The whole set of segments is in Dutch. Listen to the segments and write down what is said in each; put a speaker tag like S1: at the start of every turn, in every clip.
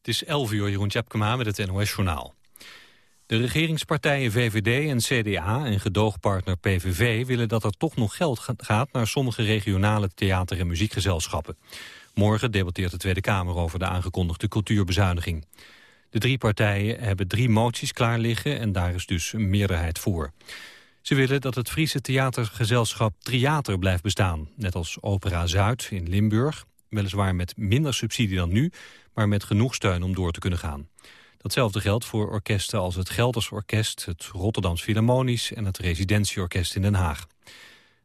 S1: Het is 11 uur, Jeroen Tjepkema met het NOS-journaal. De regeringspartijen VVD en CDA en gedoogpartner PVV... willen dat er toch nog geld gaat naar sommige regionale theater- en muziekgezelschappen. Morgen debatteert de Tweede Kamer over de aangekondigde cultuurbezuiniging. De drie partijen hebben drie moties klaar liggen en daar is dus een meerderheid voor. Ze willen dat het Friese theatergezelschap Triater blijft bestaan... net als Opera Zuid in Limburg, weliswaar met minder subsidie dan nu... maar met genoeg steun om door te kunnen gaan. Datzelfde geldt voor orkesten als het Gelders Orkest... het Rotterdams Philharmonisch en het Residentieorkest in Den Haag.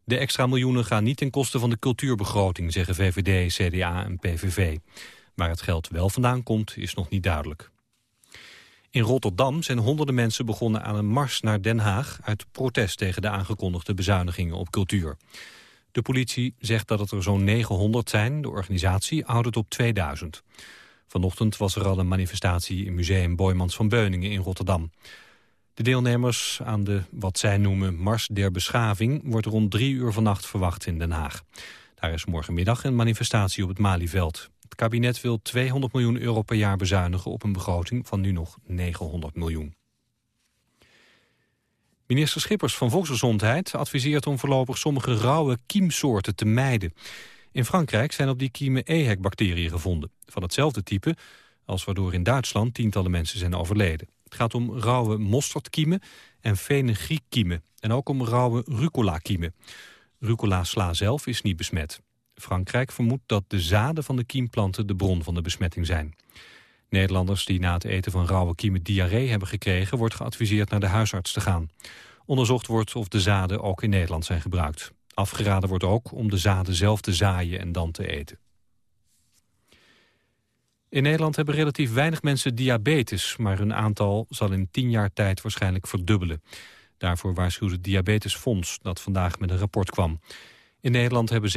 S1: De extra miljoenen gaan niet ten koste van de cultuurbegroting... zeggen VVD, CDA en PVV. Waar het geld wel vandaan komt, is nog niet duidelijk. In Rotterdam zijn honderden mensen begonnen aan een mars naar Den Haag... uit protest tegen de aangekondigde bezuinigingen op cultuur. De politie zegt dat het er zo'n 900 zijn. De organisatie houdt het op 2000. Vanochtend was er al een manifestatie in Museum Boymans van Beuningen in Rotterdam. De deelnemers aan de, wat zij noemen, Mars der Beschaving... wordt rond drie uur vannacht verwacht in Den Haag. Daar is morgenmiddag een manifestatie op het Malieveld. Het kabinet wil 200 miljoen euro per jaar bezuinigen... op een begroting van nu nog 900 miljoen. Minister Schippers van Volksgezondheid adviseert om voorlopig sommige rauwe kiemsoorten te mijden. In Frankrijk zijn op die kiemen EHEC-bacteriën gevonden, van hetzelfde type als waardoor in Duitsland tientallen mensen zijn overleden. Het gaat om rauwe mosterdkiemen en fenugreekkiemen en ook om rauwe rucola-kiemen. Rucola-sla zelf is niet besmet. Frankrijk vermoedt dat de zaden van de kiemplanten de bron van de besmetting zijn. Nederlanders die na het eten van rauwe kiemen diarree hebben gekregen... wordt geadviseerd naar de huisarts te gaan. Onderzocht wordt of de zaden ook in Nederland zijn gebruikt. Afgeraden wordt ook om de zaden zelf te zaaien en dan te eten. In Nederland hebben relatief weinig mensen diabetes... maar hun aantal zal in tien jaar tijd waarschijnlijk verdubbelen. Daarvoor waarschuwt het Diabetesfonds dat vandaag met een rapport kwam. In Nederland hebben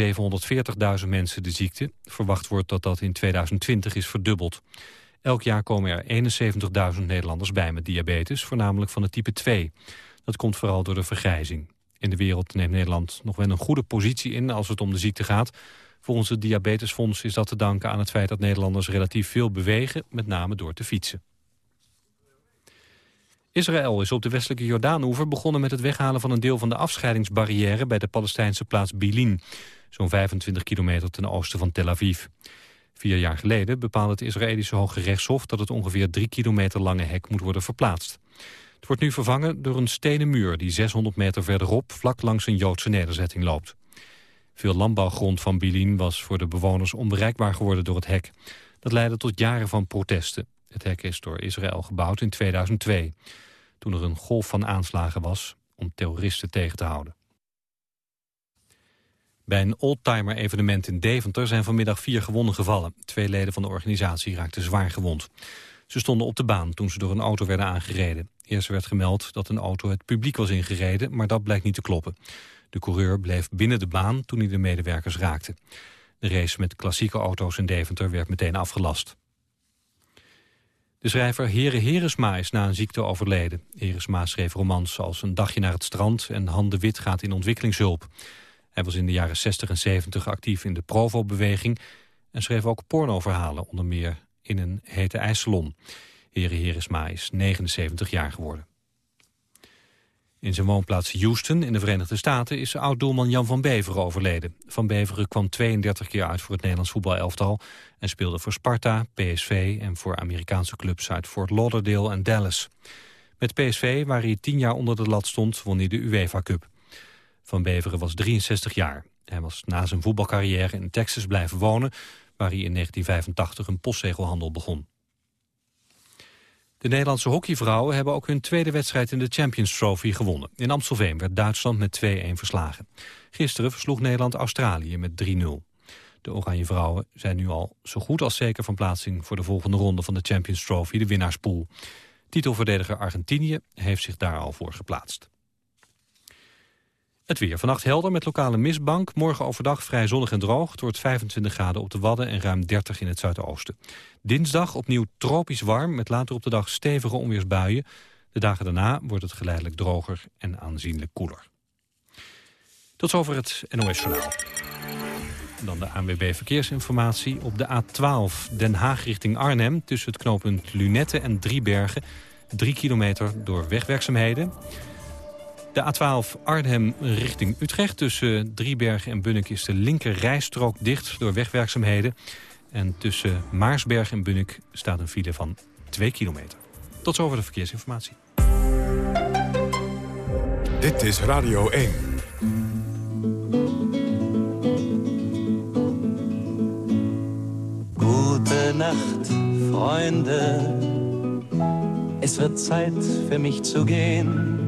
S1: 740.000 mensen de ziekte. Verwacht wordt dat dat in 2020 is verdubbeld. Elk jaar komen er 71.000 Nederlanders bij met diabetes, voornamelijk van het type 2. Dat komt vooral door de vergrijzing. In de wereld neemt Nederland nog wel een goede positie in als het om de ziekte gaat. Volgens het Diabetesfonds is dat te danken aan het feit dat Nederlanders relatief veel bewegen, met name door te fietsen. Israël is op de westelijke Jordaanoever begonnen met het weghalen van een deel van de afscheidingsbarrière bij de Palestijnse plaats Bilin, zo'n 25 kilometer ten oosten van Tel Aviv. Vier jaar geleden bepaalde het Israëlische Hoge Rechtshof dat het ongeveer drie kilometer lange hek moet worden verplaatst. Het wordt nu vervangen door een stenen muur die 600 meter verderop vlak langs een Joodse nederzetting loopt. Veel landbouwgrond van Bilin was voor de bewoners onbereikbaar geworden door het hek. Dat leidde tot jaren van protesten. Het hek is door Israël gebouwd in 2002, toen er een golf van aanslagen was om terroristen tegen te houden. Bij een oldtimer-evenement in Deventer zijn vanmiddag vier gewonden gevallen. Twee leden van de organisatie raakten zwaar gewond. Ze stonden op de baan toen ze door een auto werden aangereden. Eerst werd gemeld dat een auto het publiek was ingereden, maar dat blijkt niet te kloppen. De coureur bleef binnen de baan toen hij de medewerkers raakte. De race met klassieke auto's in Deventer werd meteen afgelast. De schrijver Here Heresma is na een ziekte overleden. Heresma schreef romans als Een dagje naar het strand en Han de Wit gaat in ontwikkelingshulp. Hij was in de jaren 60 en 70 actief in de Provo-beweging... en schreef ook pornoverhalen, onder meer in een hete ijssalon. Here Heresma is 79 jaar geworden. In zijn woonplaats Houston in de Verenigde Staten is oud-doelman Jan van Beveren overleden. Van Beveren kwam 32 keer uit voor het Nederlands voetbalelftal... en speelde voor Sparta, PSV en voor Amerikaanse clubs uit Fort Lauderdale en Dallas. Met PSV, waar hij 10 jaar onder de lat stond, won hij de UEFA Cup. Van Beveren was 63 jaar. Hij was na zijn voetbalcarrière in Texas blijven wonen... waar hij in 1985 een postzegelhandel begon. De Nederlandse hockeyvrouwen hebben ook hun tweede wedstrijd in de Champions Trophy gewonnen. In Amstelveen werd Duitsland met 2-1 verslagen. Gisteren versloeg Nederland Australië met 3-0. De Oranje Vrouwen zijn nu al zo goed als zeker van plaatsing... voor de volgende ronde van de Champions Trophy, de winnaarspool. Titelverdediger Argentinië heeft zich daar al voor geplaatst. Het weer. Vannacht helder met lokale mistbank. Morgen overdag vrij zonnig en droog. Het wordt 25 graden op de Wadden en ruim 30 in het zuidoosten. Dinsdag opnieuw tropisch warm met later op de dag stevige onweersbuien. De dagen daarna wordt het geleidelijk droger en aanzienlijk koeler. Tot zover het NOS Journaal. Dan de ANWB Verkeersinformatie. Op de A12 Den Haag richting Arnhem... tussen het knooppunt Lunette en Driebergen. 3 kilometer door wegwerkzaamheden. De A12 Arnhem richting Utrecht. Tussen Driebergen en Bunnik is de linker rijstrook dicht door wegwerkzaamheden. En tussen Maarsberg en Bunnik staat een file van 2 kilometer. Tot zover de verkeersinformatie.
S2: Dit is Radio 1.
S3: Gute Nacht, Freunde. Es wird Zeit für mich zu gehen.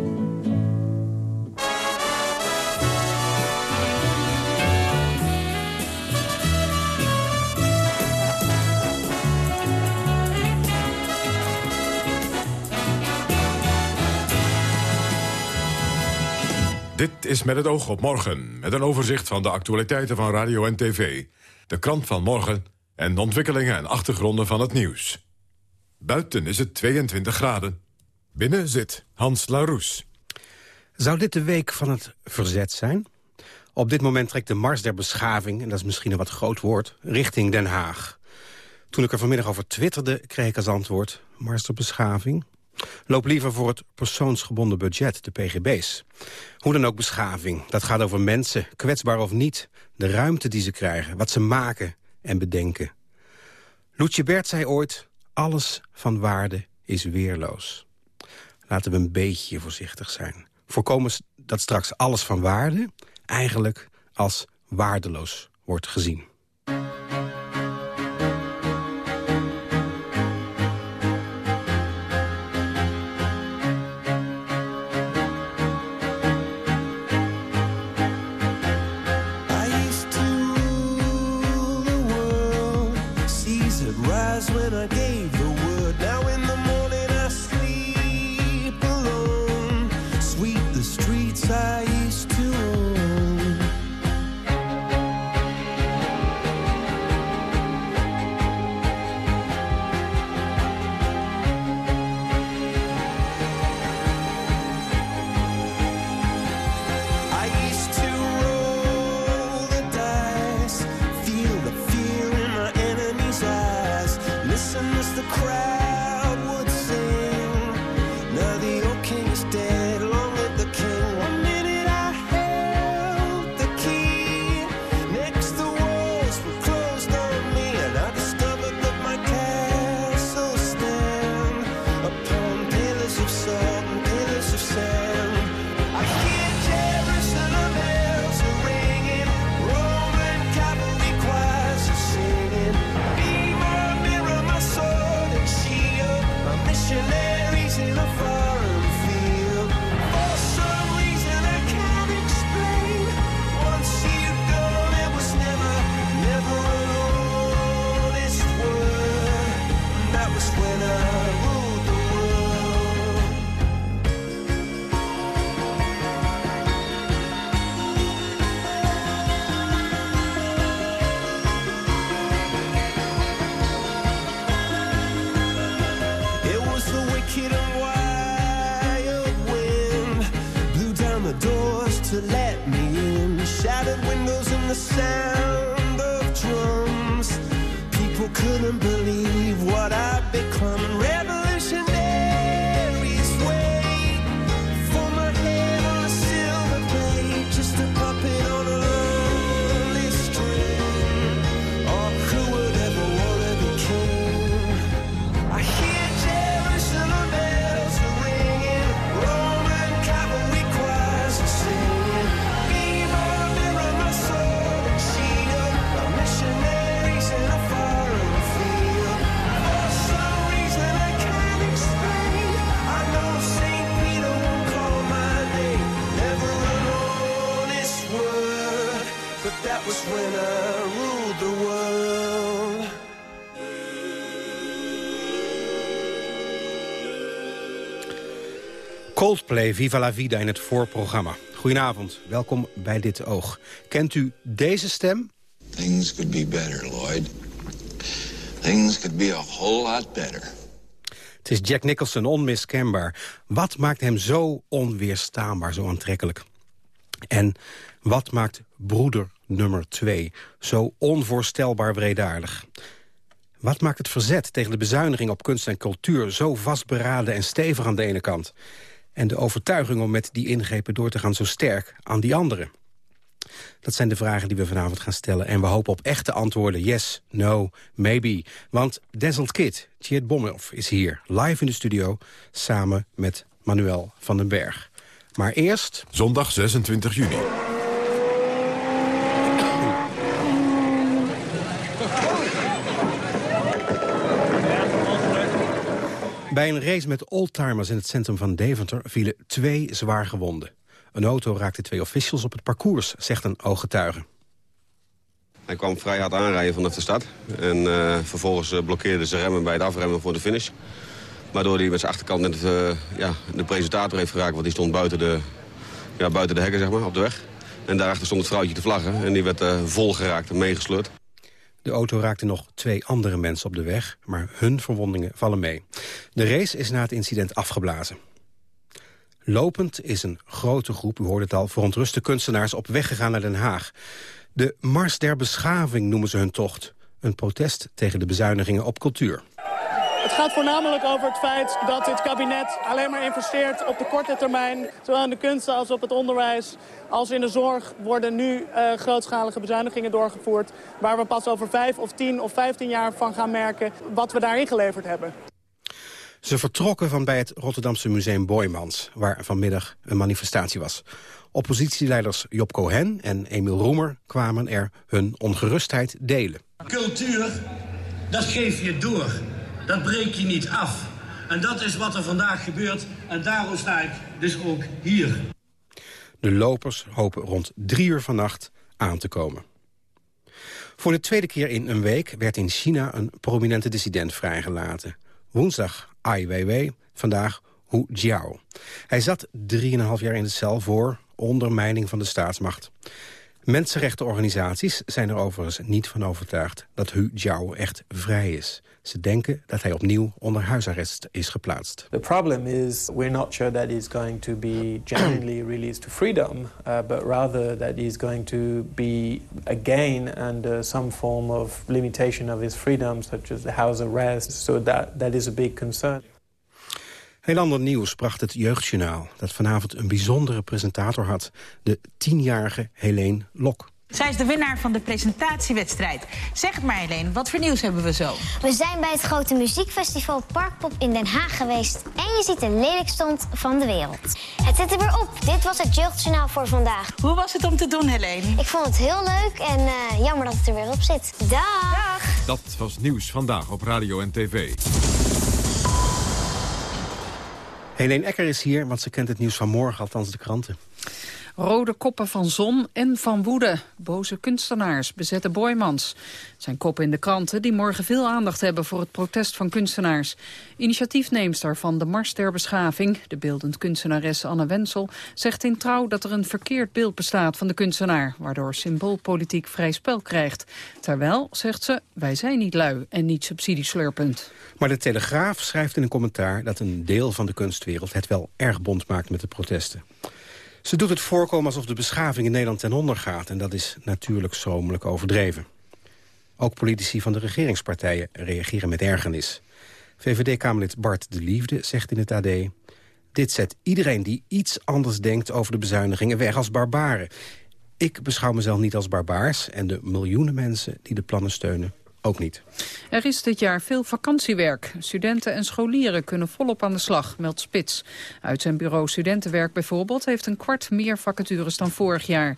S2: Is met het oog op morgen, met een overzicht van de actualiteiten van radio en tv. De krant van morgen en de ontwikkelingen en achtergronden van het nieuws. Buiten is het 22 graden. Binnen zit Hans Laroes.
S4: Zou dit de week van het verzet zijn? Op dit moment trekt de mars der beschaving, en dat is misschien een wat groot woord, richting Den Haag. Toen ik er vanmiddag over twitterde, kreeg ik als antwoord... mars der beschaving? Loop liever voor het persoonsgebonden budget, de PGB's. Hoe dan ook beschaving. Dat gaat over mensen, kwetsbaar of niet. De ruimte die ze krijgen, wat ze maken en bedenken. Loetje Bert zei ooit, alles van waarde is weerloos. Laten we een beetje voorzichtig zijn. Voorkomen dat straks alles van waarde eigenlijk als waardeloos wordt gezien. Coldplay, Viva la Vida in het voorprogramma. Goedenavond, welkom bij Dit Oog. Kent u deze stem?
S5: Things could be better, Lloyd.
S6: Things could be a whole lot better.
S7: Het is Jack Nicholson, onmiskenbaar. Wat maakt hem zo onweerstaanbaar, zo aantrekkelijk? En wat maakt broeder nummer twee zo onvoorstelbaar wreedaardig? Wat maakt het verzet tegen de bezuiniging op kunst en cultuur... zo vastberaden en stevig aan de ene kant? En de overtuiging om met die ingrepen door te gaan zo sterk aan die andere? Dat zijn de vragen die we vanavond gaan stellen. En we hopen op echte antwoorden. Yes, no, maybe. Want Dazzled Kid, Tjeerd Bommelf, is hier. Live in de studio. Samen met Manuel van den Berg. Maar eerst...
S2: Zondag 26 juni.
S7: Bij een race met oldtimers in het centrum van Deventer vielen twee zwaar gewonden. Een auto raakte twee officials op het parcours, zegt een ooggetuige.
S5: Hij kwam vrij hard aanrijden vanaf de stad. En uh, vervolgens uh, blokkeerde ze remmen bij het afremmen voor de finish. Waardoor hij met zijn achterkant net uh, ja, de presentator heeft geraakt. Want die stond buiten de, ja, buiten de hekken zeg maar, op de weg. En daarachter stond het vrouwtje te vlaggen. En die werd vol geraakt en meegesleurd.
S7: De auto raakte nog twee andere mensen op de weg, maar hun verwondingen vallen mee. De race is na het incident afgeblazen. Lopend is een grote groep, u hoorde het al, verontruste kunstenaars op weg gegaan naar Den Haag. De Mars der Beschaving noemen ze hun tocht. Een protest tegen de bezuinigingen op cultuur.
S8: Het gaat voornamelijk over het feit dat dit kabinet alleen maar investeert op de korte termijn. Zowel in de kunsten als op het onderwijs als in de zorg worden nu uh, grootschalige bezuinigingen doorgevoerd. Waar we pas over vijf of tien of vijftien jaar van gaan merken wat we daarin geleverd hebben.
S7: Ze vertrokken van bij het Rotterdamse museum Boymans... waar vanmiddag een manifestatie was. Oppositieleiders Job Cohen en Emiel Roemer kwamen er hun ongerustheid delen.
S9: Cultuur, dat geef je door. Dat breek je niet af. En dat is wat er vandaag gebeurt. En daarom sta ik dus ook hier.
S7: De lopers hopen rond drie uur vannacht aan te komen. Voor de tweede keer in een week werd in China een prominente dissident vrijgelaten. Woensdag Ai Weiwei, vandaag Hu Jiao. Hij zat 3,5 jaar in de cel voor ondermijning van de staatsmacht. Mensenrechtenorganisaties zijn er overigens niet van overtuigd dat Hu Jiao echt vrij is. Ze denken dat hij opnieuw onder huisarrest is geplaatst.
S10: The problem is we're not sure that he's going to be genuinely released to freedom, uh, but rather that he's going to be again under some form of limitation of his freedom, such as the house arrest. So that that is a big concern.
S7: Heel ander nieuws bracht het Jeugdjournaal... dat vanavond een bijzondere presentator had. De tienjarige Helene Lok.
S11: Zij is de winnaar van de presentatiewedstrijd. Zeg het maar, Helene, wat voor nieuws hebben we zo?
S12: We zijn bij het grote muziekfestival Parkpop in Den Haag geweest... en je ziet de lelijkstond van de wereld. Het zit er weer op. Dit was het Jeugdjournaal voor vandaag.
S11: Hoe was het om te doen, Helene?
S12: Ik vond het heel leuk en uh, jammer dat het er weer op zit. Dag! Dag!
S2: Dat was nieuws vandaag op Radio en TV.
S7: Helene Ecker is hier, want ze kent het nieuws van morgen, althans de kranten.
S13: Rode koppen van zon en van woede. Boze kunstenaars bezetten Boymans. Zijn koppen in de kranten die morgen veel aandacht hebben... voor het protest van kunstenaars. Initiatiefneemster van de Mars der Beschaving... de beeldend kunstenares Anne Wensel... zegt in Trouw dat er een verkeerd beeld bestaat van de kunstenaar... waardoor symboolpolitiek vrij spel krijgt. Terwijl, zegt ze, wij zijn niet lui en niet subsidieslurpend.
S7: Maar de Telegraaf schrijft in een commentaar... dat een deel van de kunstwereld het wel erg bond maakt met de protesten. Ze doet het voorkomen alsof de beschaving in Nederland ten onder gaat... en dat is natuurlijk schromelijk overdreven. Ook politici van de regeringspartijen reageren met ergernis. VVD-Kamerlid Bart de Liefde zegt in het AD... Dit zet iedereen die iets anders denkt over de bezuinigingen weg als barbaren. Ik beschouw mezelf niet als barbaars... en de miljoenen mensen die de plannen steunen ook niet.
S13: Er is dit jaar veel vakantiewerk. Studenten en scholieren kunnen volop aan de slag, meldt Spits. Uit zijn bureau Studentenwerk bijvoorbeeld heeft een kwart meer vacatures dan vorig jaar.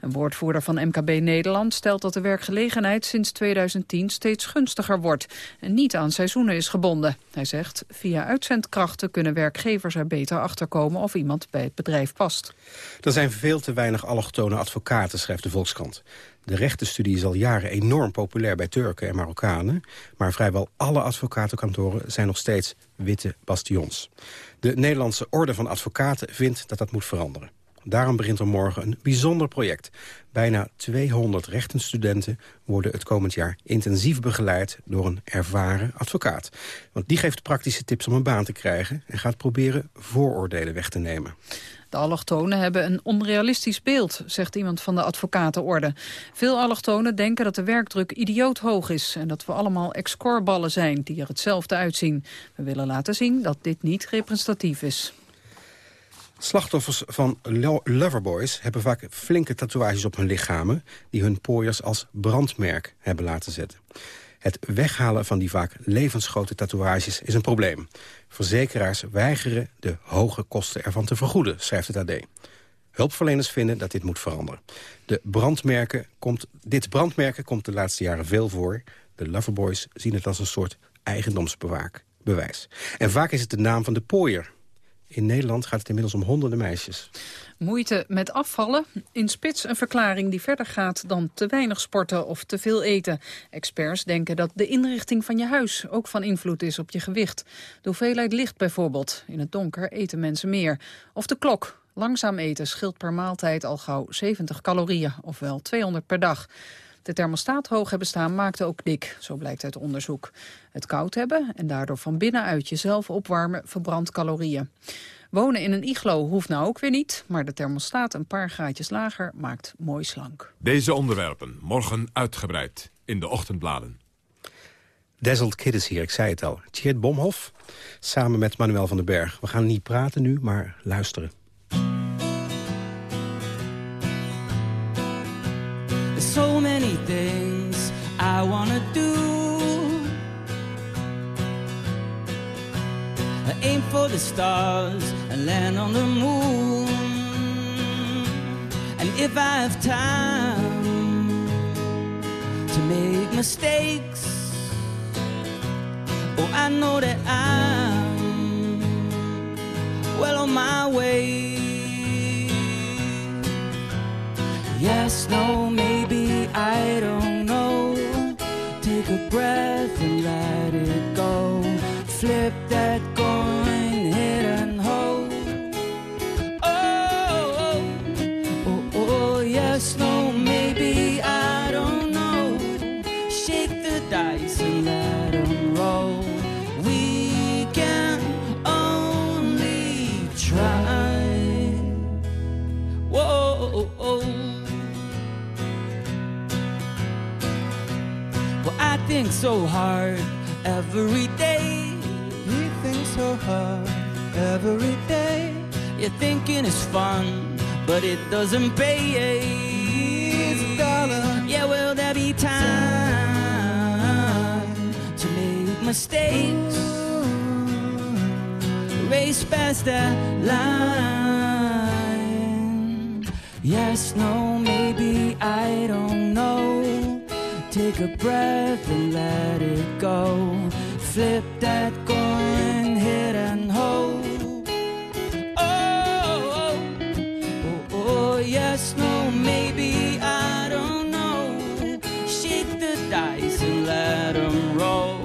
S13: Een woordvoerder van MKB Nederland stelt dat de werkgelegenheid sinds 2010 steeds gunstiger wordt en niet aan seizoenen is gebonden. Hij zegt, via uitzendkrachten kunnen werkgevers er beter achterkomen of iemand bij het bedrijf past.
S7: Er zijn veel te weinig allochtone advocaten, schrijft de Volkskrant. De rechtenstudie is al jaren enorm populair bij Turken en Marokkanen... maar vrijwel alle advocatenkantoren zijn nog steeds witte bastions. De Nederlandse Orde van Advocaten vindt dat dat moet veranderen. Daarom begint er morgen een bijzonder project. Bijna 200 rechtenstudenten worden het komend jaar intensief begeleid door een ervaren advocaat. Want die geeft praktische tips om een baan te krijgen en gaat proberen vooroordelen weg te nemen.
S13: De allochtonen hebben een onrealistisch beeld, zegt iemand van de advocatenorde. Veel allochtonen denken dat de werkdruk idioot hoog is... en dat we allemaal ex-corballen zijn die er hetzelfde uitzien. We willen laten zien dat dit niet representatief is.
S7: Slachtoffers van loverboys hebben vaak flinke tatoeages op hun lichamen... die hun pooiers als brandmerk hebben laten zetten. Het weghalen van die vaak levensgrote tatoeages is een probleem. Verzekeraars weigeren de hoge kosten ervan te vergoeden, schrijft het AD. Hulpverleners vinden dat dit moet veranderen. De brandmerken komt, dit brandmerken komt de laatste jaren veel voor. De loverboys zien het als een soort eigendomsbewijs. En vaak is het de naam van de pooier in Nederland gaat het inmiddels om honderden meisjes.
S13: Moeite met afvallen. In spits een verklaring die verder gaat dan te weinig sporten of te veel eten. Experts denken dat de inrichting van je huis ook van invloed is op je gewicht. De hoeveelheid licht bijvoorbeeld. In het donker eten mensen meer. Of de klok. Langzaam eten scheelt per maaltijd al gauw 70 calorieën, ofwel 200 per dag. De thermostaat hoog hebben staan maakte ook dik, zo blijkt uit onderzoek. Het koud hebben en daardoor van binnenuit jezelf opwarmen verbrandt calorieën. Wonen in een iglo hoeft nou ook weer niet, maar de thermostaat een paar graadjes lager maakt mooi slank.
S2: Deze onderwerpen morgen uitgebreid in de ochtendbladen.
S7: Dazzled Kid is hier, ik zei het al. Tjeerd Bomhoff, samen met Manuel van den Berg. We gaan niet praten nu, maar luisteren.
S14: so things I wanna do. I aim for the stars and land on the moon. And if I have time to make mistakes, oh, I know that I'm well on my way. Yes, no, maybe, breath so hard every day. You think so hard every day. You're thinking it's fun, but it doesn't pay. It's a dollar. Yeah, will there be time to make mistakes? Race past that line. Yes, no, maybe I don't know. Take a breath and let it go. Flip that coin, hit and hold. Oh, oh, oh, oh, yes, no, maybe I don't know. Shake the dice and let them roll.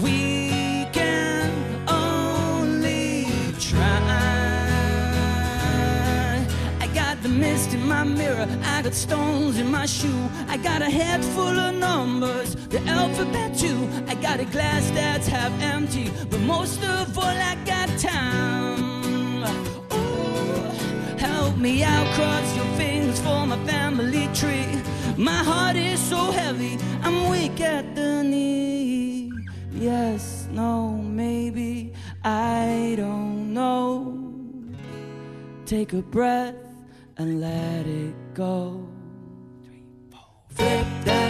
S14: We can only try. I got the mist in my mirror, I got stones in my shoe. I got a head full of numbers, the alphabet too. I got a glass that's half empty, but most of all, I got time. Oh, help me out, cross your fingers for my family tree. My heart is so heavy, I'm weak at the knee. Yes, no, maybe, I don't know. Take a breath and let it go. Flip that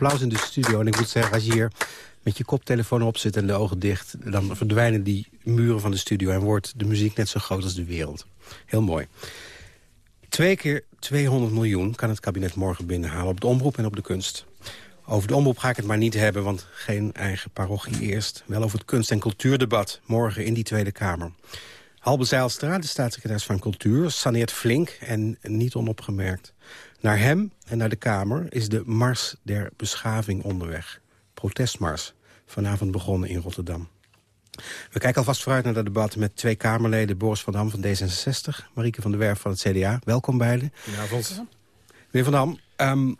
S7: applaus in de studio. En ik moet zeggen, als je hier met je koptelefoon op zit en de ogen dicht... dan verdwijnen die muren van de studio en wordt de muziek net zo groot als de wereld. Heel mooi. Twee keer 200 miljoen kan het kabinet morgen binnenhalen op de omroep en op de kunst. Over de omroep ga ik het maar niet hebben, want geen eigen parochie eerst. Wel over het kunst- en cultuurdebat, morgen in die Tweede Kamer. Halbe Zijlstra, de staatssecretaris van Cultuur, saneert flink en niet onopgemerkt. Naar hem en naar de Kamer is de Mars der Beschaving onderweg. Protestmars, vanavond begonnen in Rotterdam. We kijken alvast vooruit naar het debat met twee Kamerleden... Boris van Dam van D66, Marieke van der Werf van het CDA. Welkom beiden.
S15: Goedenavond.
S7: Meneer van Dam, um,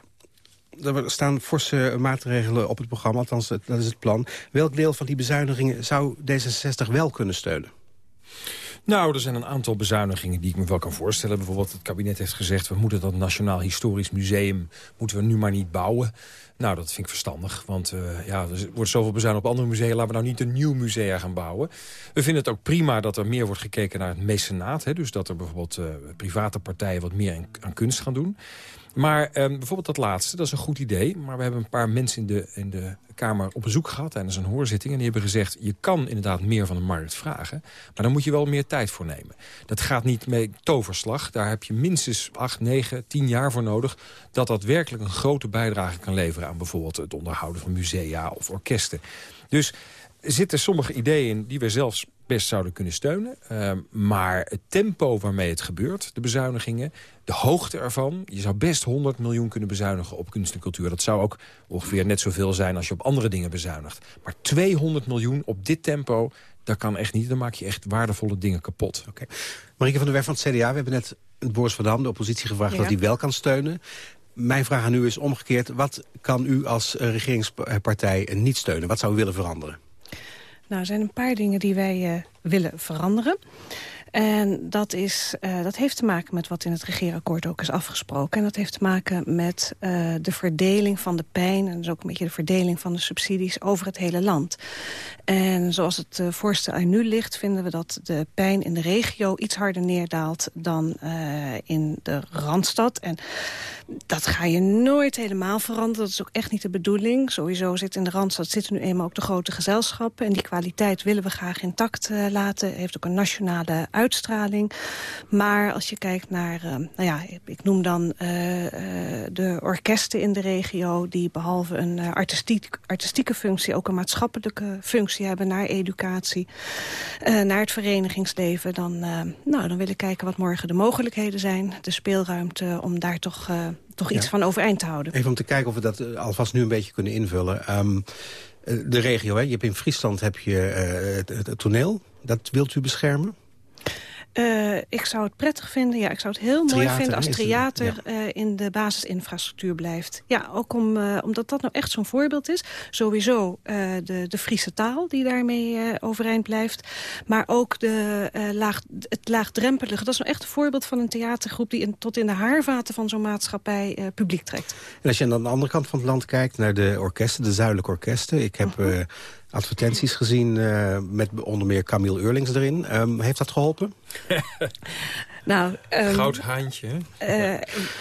S7: er staan forse maatregelen op het programma. Althans, dat is het plan. Welk deel van die bezuinigingen zou D66 wel kunnen steunen?
S15: Nou, er zijn een aantal bezuinigingen die ik me wel kan voorstellen. Bijvoorbeeld het kabinet heeft gezegd... we moeten dat Nationaal Historisch Museum moeten we nu maar niet bouwen. Nou, dat vind ik verstandig. Want uh, ja, er wordt zoveel bezuinigd op andere musea. Laten we nou niet een nieuw museum gaan bouwen. We vinden het ook prima dat er meer wordt gekeken naar het mecenaat. Hè, dus dat er bijvoorbeeld uh, private partijen wat meer aan kunst gaan doen. Maar um, bijvoorbeeld dat laatste, dat is een goed idee. Maar we hebben een paar mensen in de, in de Kamer op bezoek gehad tijdens een hoorzitting. En die hebben gezegd, je kan inderdaad meer van de markt vragen. Maar dan moet je wel meer tijd voor nemen. Dat gaat niet met toverslag. Daar heb je minstens 8, 9, 10 jaar voor nodig. Dat dat werkelijk een grote bijdrage kan leveren aan bijvoorbeeld het onderhouden van musea of orkesten. Dus zitten sommige ideeën die we zelfs best zouden kunnen steunen. Uh, maar het tempo waarmee het gebeurt, de bezuinigingen... de hoogte ervan, je zou best 100 miljoen kunnen bezuinigen op kunst en cultuur. Dat zou ook ongeveer net zoveel zijn als je op andere dingen bezuinigt. Maar 200 miljoen op dit tempo, dat kan echt niet. Dan maak je echt waardevolle dingen kapot.
S7: Oké. Okay. Marieke van der Werf van het CDA, we hebben net het Boris van Dam, de oppositie, gevraagd... Ja. dat hij wel kan steunen. Mijn vraag aan u is omgekeerd. Wat kan u als regeringspartij niet steunen? Wat zou u willen veranderen?
S16: Nou, er zijn een paar dingen die wij uh, willen veranderen. En dat, is, uh, dat heeft te maken met wat in het regeerakkoord ook is afgesproken. En dat heeft te maken met uh, de verdeling van de pijn... en dus ook een beetje de verdeling van de subsidies over het hele land. En zoals het uh, voorstel er nu ligt... vinden we dat de pijn in de regio iets harder neerdaalt dan in de Randstad. En dat ga je nooit helemaal veranderen. Dat is ook echt niet de bedoeling. Sowieso zit in de Randstad zitten nu eenmaal ook de grote gezelschappen. En die kwaliteit willen we graag intact laten. Heeft ook een nationale uitstraling. Maar als je kijkt naar, uh, nou ja, ik noem dan uh, de orkesten in de regio... die behalve een artistiek, artistieke functie ook een maatschappelijke functie hebben... naar educatie, naar het verenigingsleven. Dan, nou, dan wil ik kijken wat morgen de mogelijkheden zijn. De speelruimte om daar toch, toch iets ja. van overeind te houden.
S7: Even om te kijken of we dat alvast nu een beetje kunnen invullen. Um, de regio, hè? Je hebt in Friesland heb je het, het, het toneel. Dat wilt u beschermen?
S16: Uh, ik zou het prettig vinden, ja, ik zou het heel mooi vinden als theater ja. uh, in de basisinfrastructuur blijft. Ja, ook om, uh, omdat dat nou echt zo'n voorbeeld is. Sowieso de, de Friese taal die daarmee overeind blijft. Maar ook de, laag, het laagdrempelige. Dat is nou echt een voorbeeld van een theatergroep die in, tot in de haarvaten van zo'n maatschappij publiek trekt.
S7: En als je aan de andere kant van het land kijkt naar de orkesten, de zuidelijke orkesten. Ik heb... -huh advertenties gezien uh, met onder meer Camille Eurlings erin. Um, heeft dat geholpen?
S16: Nou, um,
S15: Goud haantje.
S16: Uh,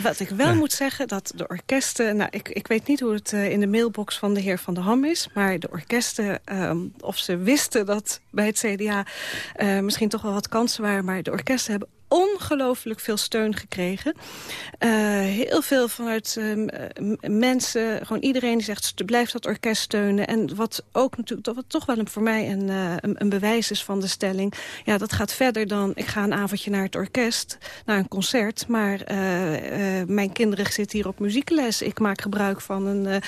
S16: wat ik wel ja. moet zeggen, dat de orkesten... Nou, ik, ik weet niet hoe het uh, in de mailbox van de heer Van der Ham is... maar de orkesten, um, of ze wisten dat bij het CDA uh, misschien toch wel wat kansen waren... maar de orkesten hebben ongelooflijk veel steun gekregen. Uh, heel veel vanuit uh, mensen, gewoon iedereen die zegt... blijf dat orkest steunen. En wat ook natuurlijk toch wel een, voor mij een, uh, een, een, bewijs is van de stelling... ja, dat gaat verder dan ik ga een avondje naar het orkest, naar een concert... maar mijn kinderen zitten hier op muziekles. Ik maak gebruik van een...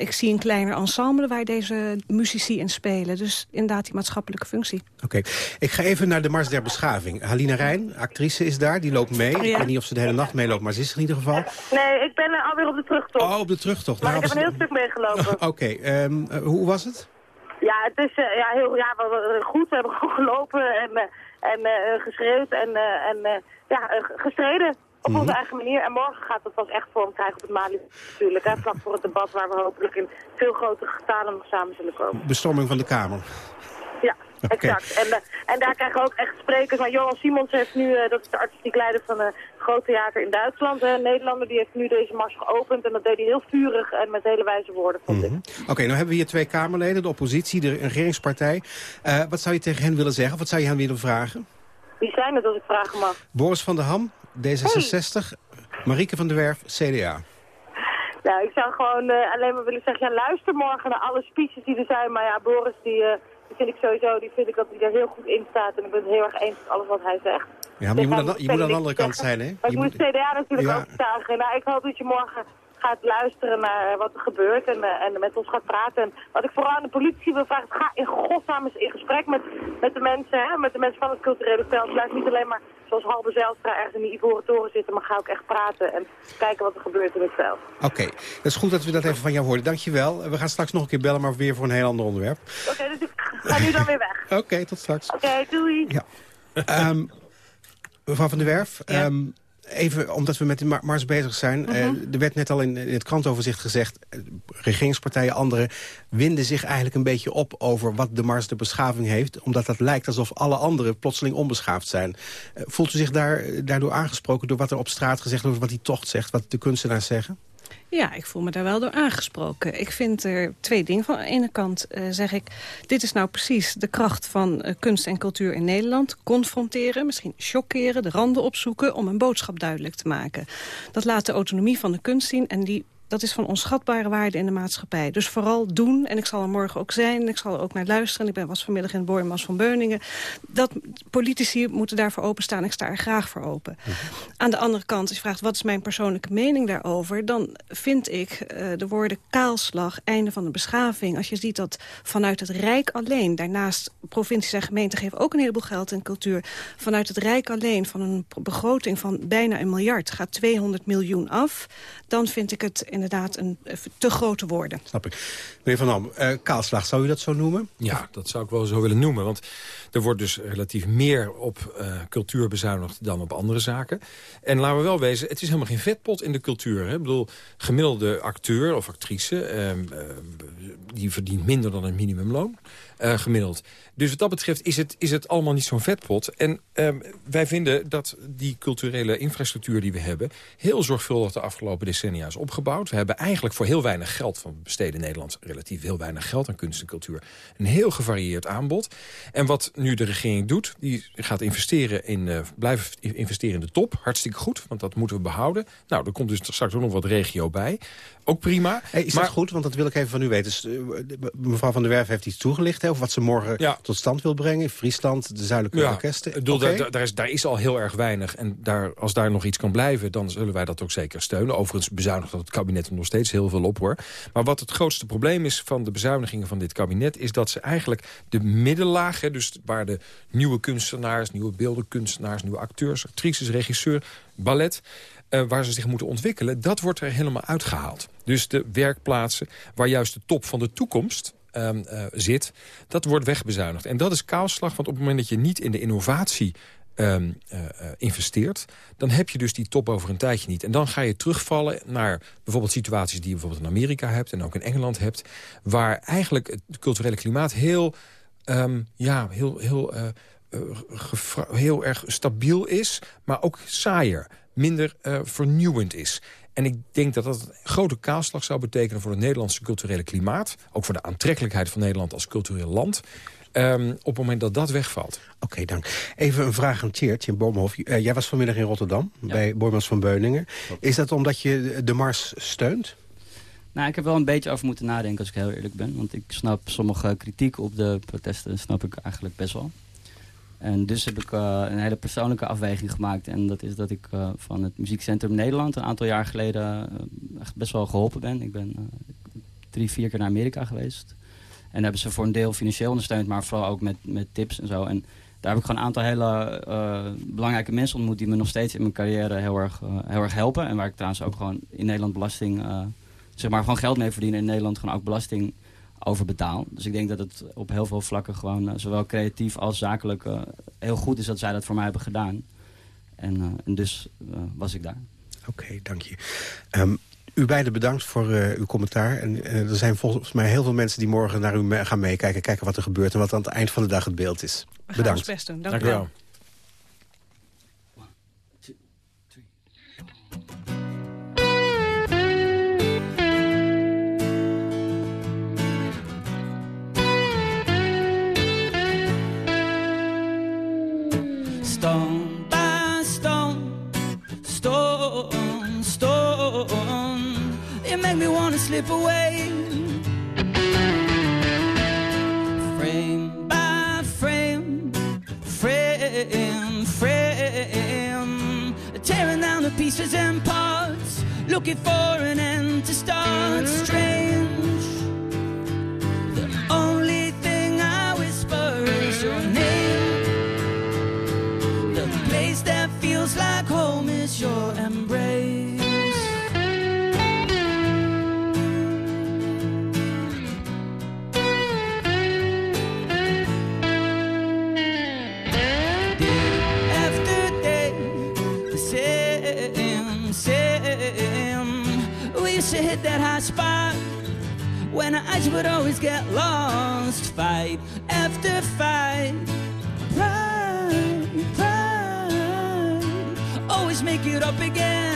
S16: ik zie een kleiner ensemble waar deze muzici in spelen. Dus inderdaad die maatschappelijke functie.
S7: Oké, ik ga even naar de Mars der Beschaving. Halina Rijn, actrice is daar, die loopt mee. Ja. Ik weet niet of ze de hele nacht meeloopt, maar ze is er in ieder geval.
S17: Nee, ik ben alweer op de terugtocht.
S7: Oh, op de terugtocht.
S17: Maar nou, ik heb een heel stuk meegelopen.
S7: Oké, okay, um, uh, hoe was het?
S17: Ja, het is uh, ja, heel ja, goed. We hebben gewoon gelopen en, uh, en uh, geschreeuwd en, en ja, gestreden. Op onze mm -hmm. eigen manier. En morgen gaat het pas echt vorm krijgen op het Mali natuurlijk. Hè, vlak voor het debat waar we hopelijk in veel grotere getalen nog samen zullen komen.
S7: Bestorming van de Kamer.
S17: Exact. En, eh, en daar krijgen we ook echt sprekers. Maar Johan Simons heeft nu, eh, dat is de artistiek leider van een groot theater in Duitsland, een Nederlander, die heeft nu deze mars geopend. En dat deed hij heel vurig en met hele wijze woorden, vond ik.
S7: Mhm. Oké, nou hebben we hier twee Kamerleden, de oppositie, de regeringspartij. Eh, wat zou je tegen hen willen zeggen? Wat zou je hen willen vragen?
S17: Wie zijn het, als ik vragen mag?
S7: Boris van der Ham, D66. Marieke van der Werf, CDA.
S17: Nou, ik zou gewoon uh, alleen maar willen zeggen, ja, luister morgen naar alle speeches die er zijn. Maar ja, Boris, die, uh, die vind ik sowieso, die vind ik dat hij er heel goed in staat. En ik ben het heel erg eens met alles wat hij zegt.
S7: Ja, maar je moet, aan, je moet aan de andere kant zijn, hè?
S17: Maar ik moet de CDA natuurlijk ja. overtuigen. Nou, ik hoop dat je morgen gaat luisteren naar wat er gebeurt en, uh, en met ons gaat praten. En wat ik vooral aan de politie wil vragen, ga in godsnaam eens in gesprek met, met de mensen, hè, met de mensen van het culturele veld. Blijf niet alleen maar zoals Halbe Zijlstra ergens in die Ivoren Toren zitten, maar ga ook echt praten en kijken wat er gebeurt in het veld.
S7: Oké, okay. dat is goed dat we dat even van jou horen. Dankjewel. We gaan straks nog een keer bellen, maar weer voor een heel ander onderwerp.
S17: Oké, okay, dus ik ga nu dan weer weg.
S7: Oké, okay, tot straks.
S17: Oké, doei.
S7: Ja. Um, mevrouw van der Werf, ja. um, even omdat we met de mars bezig zijn. Uh -huh. uh, er werd net al in, in het krantoverzicht gezegd... Uh, regeringspartijen, anderen winden zich eigenlijk een beetje op... over wat de mars de beschaving heeft. Omdat dat lijkt alsof alle anderen plotseling onbeschaafd zijn. Uh, voelt u zich daar, daardoor aangesproken door wat er op straat gezegd wordt... wat die tocht zegt, wat de kunstenaars zeggen?
S16: Ja, ik voel me daar wel door aangesproken. Ik vind er twee dingen. Van de ene kant uh, zeg ik, dit is nou precies de kracht van uh, kunst en cultuur in Nederland. Confronteren, misschien chockeren, de randen opzoeken... om een boodschap duidelijk te maken. Dat laat de autonomie van de kunst zien en die dat is van onschatbare waarde in de maatschappij. Dus vooral doen, en ik zal er morgen ook zijn... ik zal er ook naar luisteren. Ik ben, was vanmiddag in Boormas van Beuningen. Dat politici moeten daarvoor openstaan. Ik sta er graag voor open. Mm -hmm. Aan de andere kant, als je vraagt wat is mijn persoonlijke mening daarover... dan vind ik uh, de woorden kaalslag, einde van de beschaving... als je ziet dat vanuit het Rijk alleen... daarnaast provincies en gemeenten geven ook een heleboel geld in cultuur... vanuit het Rijk alleen van een begroting van bijna een miljard... gaat 200 miljoen af, dan vind ik het inderdaad een te grote woorden.
S7: Snap ik. Meneer Van Ham, uh, kaalslag, zou u dat zo noemen?
S15: Ja, dat zou ik wel zo willen noemen. Want er wordt dus relatief meer op uh, cultuur bezuinigd dan op andere zaken. En laten we wel wezen, het is helemaal geen vetpot in de cultuur. Hè? Ik bedoel, gemiddelde acteur of actrice... Uh, die verdient minder dan een minimumloon. Uh, gemiddeld. Dus wat dat betreft is het, is het allemaal niet zo'n vetpot. En uh, wij vinden dat die culturele infrastructuur die we hebben... heel zorgvuldig de afgelopen decennia is opgebouwd. We hebben eigenlijk voor heel weinig geld van besteden Nederland... relatief heel weinig geld aan kunst en cultuur. Een heel gevarieerd aanbod. En wat nu de regering doet, die gaat investeren in, uh, blijven investeren in de top. Hartstikke goed, want dat moeten we behouden. Nou, er komt dus straks ook nog wat regio bij. Ook prima.
S7: Hey, is
S15: maar...
S7: dat goed? Want dat wil ik even van u weten. Dus, uh, mevrouw Van der Werf heeft iets toegelicht... Hè, over wat ze morgen ja. tot stand wil brengen. Friesland, de zuidelijke ja, orkesten.
S15: Bedoel, okay. daar, daar, is, daar is al heel erg weinig. En daar, als daar nog iets kan blijven, dan zullen wij dat ook zeker steunen. Overigens bezuinigt dat het kabinet er nog steeds heel veel op, hoor. Maar wat het grootste probleem is van de bezuinigingen van dit kabinet... is dat ze eigenlijk de middenlaag, hè, dus waar de nieuwe kunstenaars... nieuwe beeldenkunstenaars, nieuwe acteurs, actrices, regisseur, ballet... Uh, waar ze zich moeten ontwikkelen, dat wordt er helemaal uitgehaald. Dus de werkplaatsen waar juist de top van de toekomst um, uh, zit, dat wordt wegbezuinigd. En dat is kaalslag, want op het moment dat je niet in de innovatie um, uh, investeert... dan heb je dus die top over een tijdje niet. En dan ga je terugvallen naar bijvoorbeeld situaties... die je bijvoorbeeld in Amerika hebt en ook in Engeland hebt... waar eigenlijk het culturele klimaat heel, um, ja, heel, heel, heel erg stabiel is... maar ook saaier, minder vernieuwend is. En ik denk dat dat een grote kaalslag zou betekenen... voor het Nederlandse culturele klimaat. Ook voor de aantrekkelijkheid van Nederland als cultureel land. Um, op het moment dat dat wegvalt.
S7: Oké, okay, dank. Even een vraag aan Tjeerd in Boomhof. Uh, jij was vanmiddag in Rotterdam, ja. bij Boymans van Beuningen. Is dat omdat je de Mars steunt?
S18: Nou, ik heb wel een beetje over moeten nadenken als ik heel eerlijk ben. Want ik snap sommige kritiek op de protesten snap ik eigenlijk best wel. En dus heb ik uh, een hele persoonlijke afweging gemaakt. En dat is dat ik uh, van het Muziekcentrum Nederland een aantal jaar geleden uh, echt best wel geholpen ben. Ik ben drie, vier keer naar Amerika geweest. En hebben ze voor een deel financieel ondersteund, maar vooral ook met, met tips en zo. En daar heb ik gewoon een aantal hele belangrijke mensen ontmoet die me nog steeds in mijn carrière heel erg, heel erg helpen. En waar ik trouwens ook gewoon in Nederland belasting, zeg maar gewoon geld mee verdienen. In Nederland gewoon ook belasting over betaal. Dus ik denk dat het op heel veel vlakken gewoon uh, zowel creatief als zakelijk uh, heel goed is dat zij dat voor mij hebben gedaan. En, uh, en dus was ik daar.
S7: Oké, okay, dank je. Um, U beiden bedankt voor uh, uw commentaar. En uh, er zijn volgens mij heel veel mensen die morgen naar u me gaan meekijken... kijken wat er gebeurt en wat aan het eind van de dag het beeld is.
S16: We gaan
S7: bedankt.
S16: ons best doen. Dank, Dank u wel.
S14: Stone by stone, stone, stone, you make me wanna slip away. Frame by frame, frame, frame, tearing down the pieces and parts, looking for eyes would always get lost. Fight after fight, pride, pride. Always make it up again,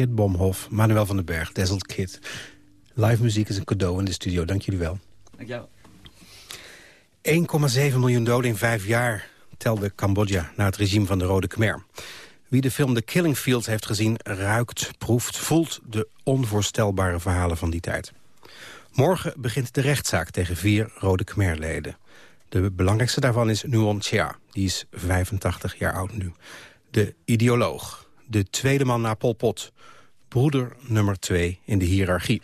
S7: Tjeerd Bomhoff, Manuel van den Berg, Dazzled Kid. Live muziek is een cadeau in de studio, dank jullie wel.
S18: Dankjewel.
S7: 1,7 miljoen doden in vijf jaar telde Cambodja na het regime van de Rode Khmer. Wie de film The Killing Fields heeft gezien, ruikt, proeft, voelt de onvoorstelbare verhalen van die tijd. Morgen begint de rechtszaak tegen vier Rode Khmer-leden. De belangrijkste daarvan is Nuon Chea, die is 85 jaar oud nu. De ideoloog, de tweede man na Pol Pot, broeder nummer twee in de hiërarchie.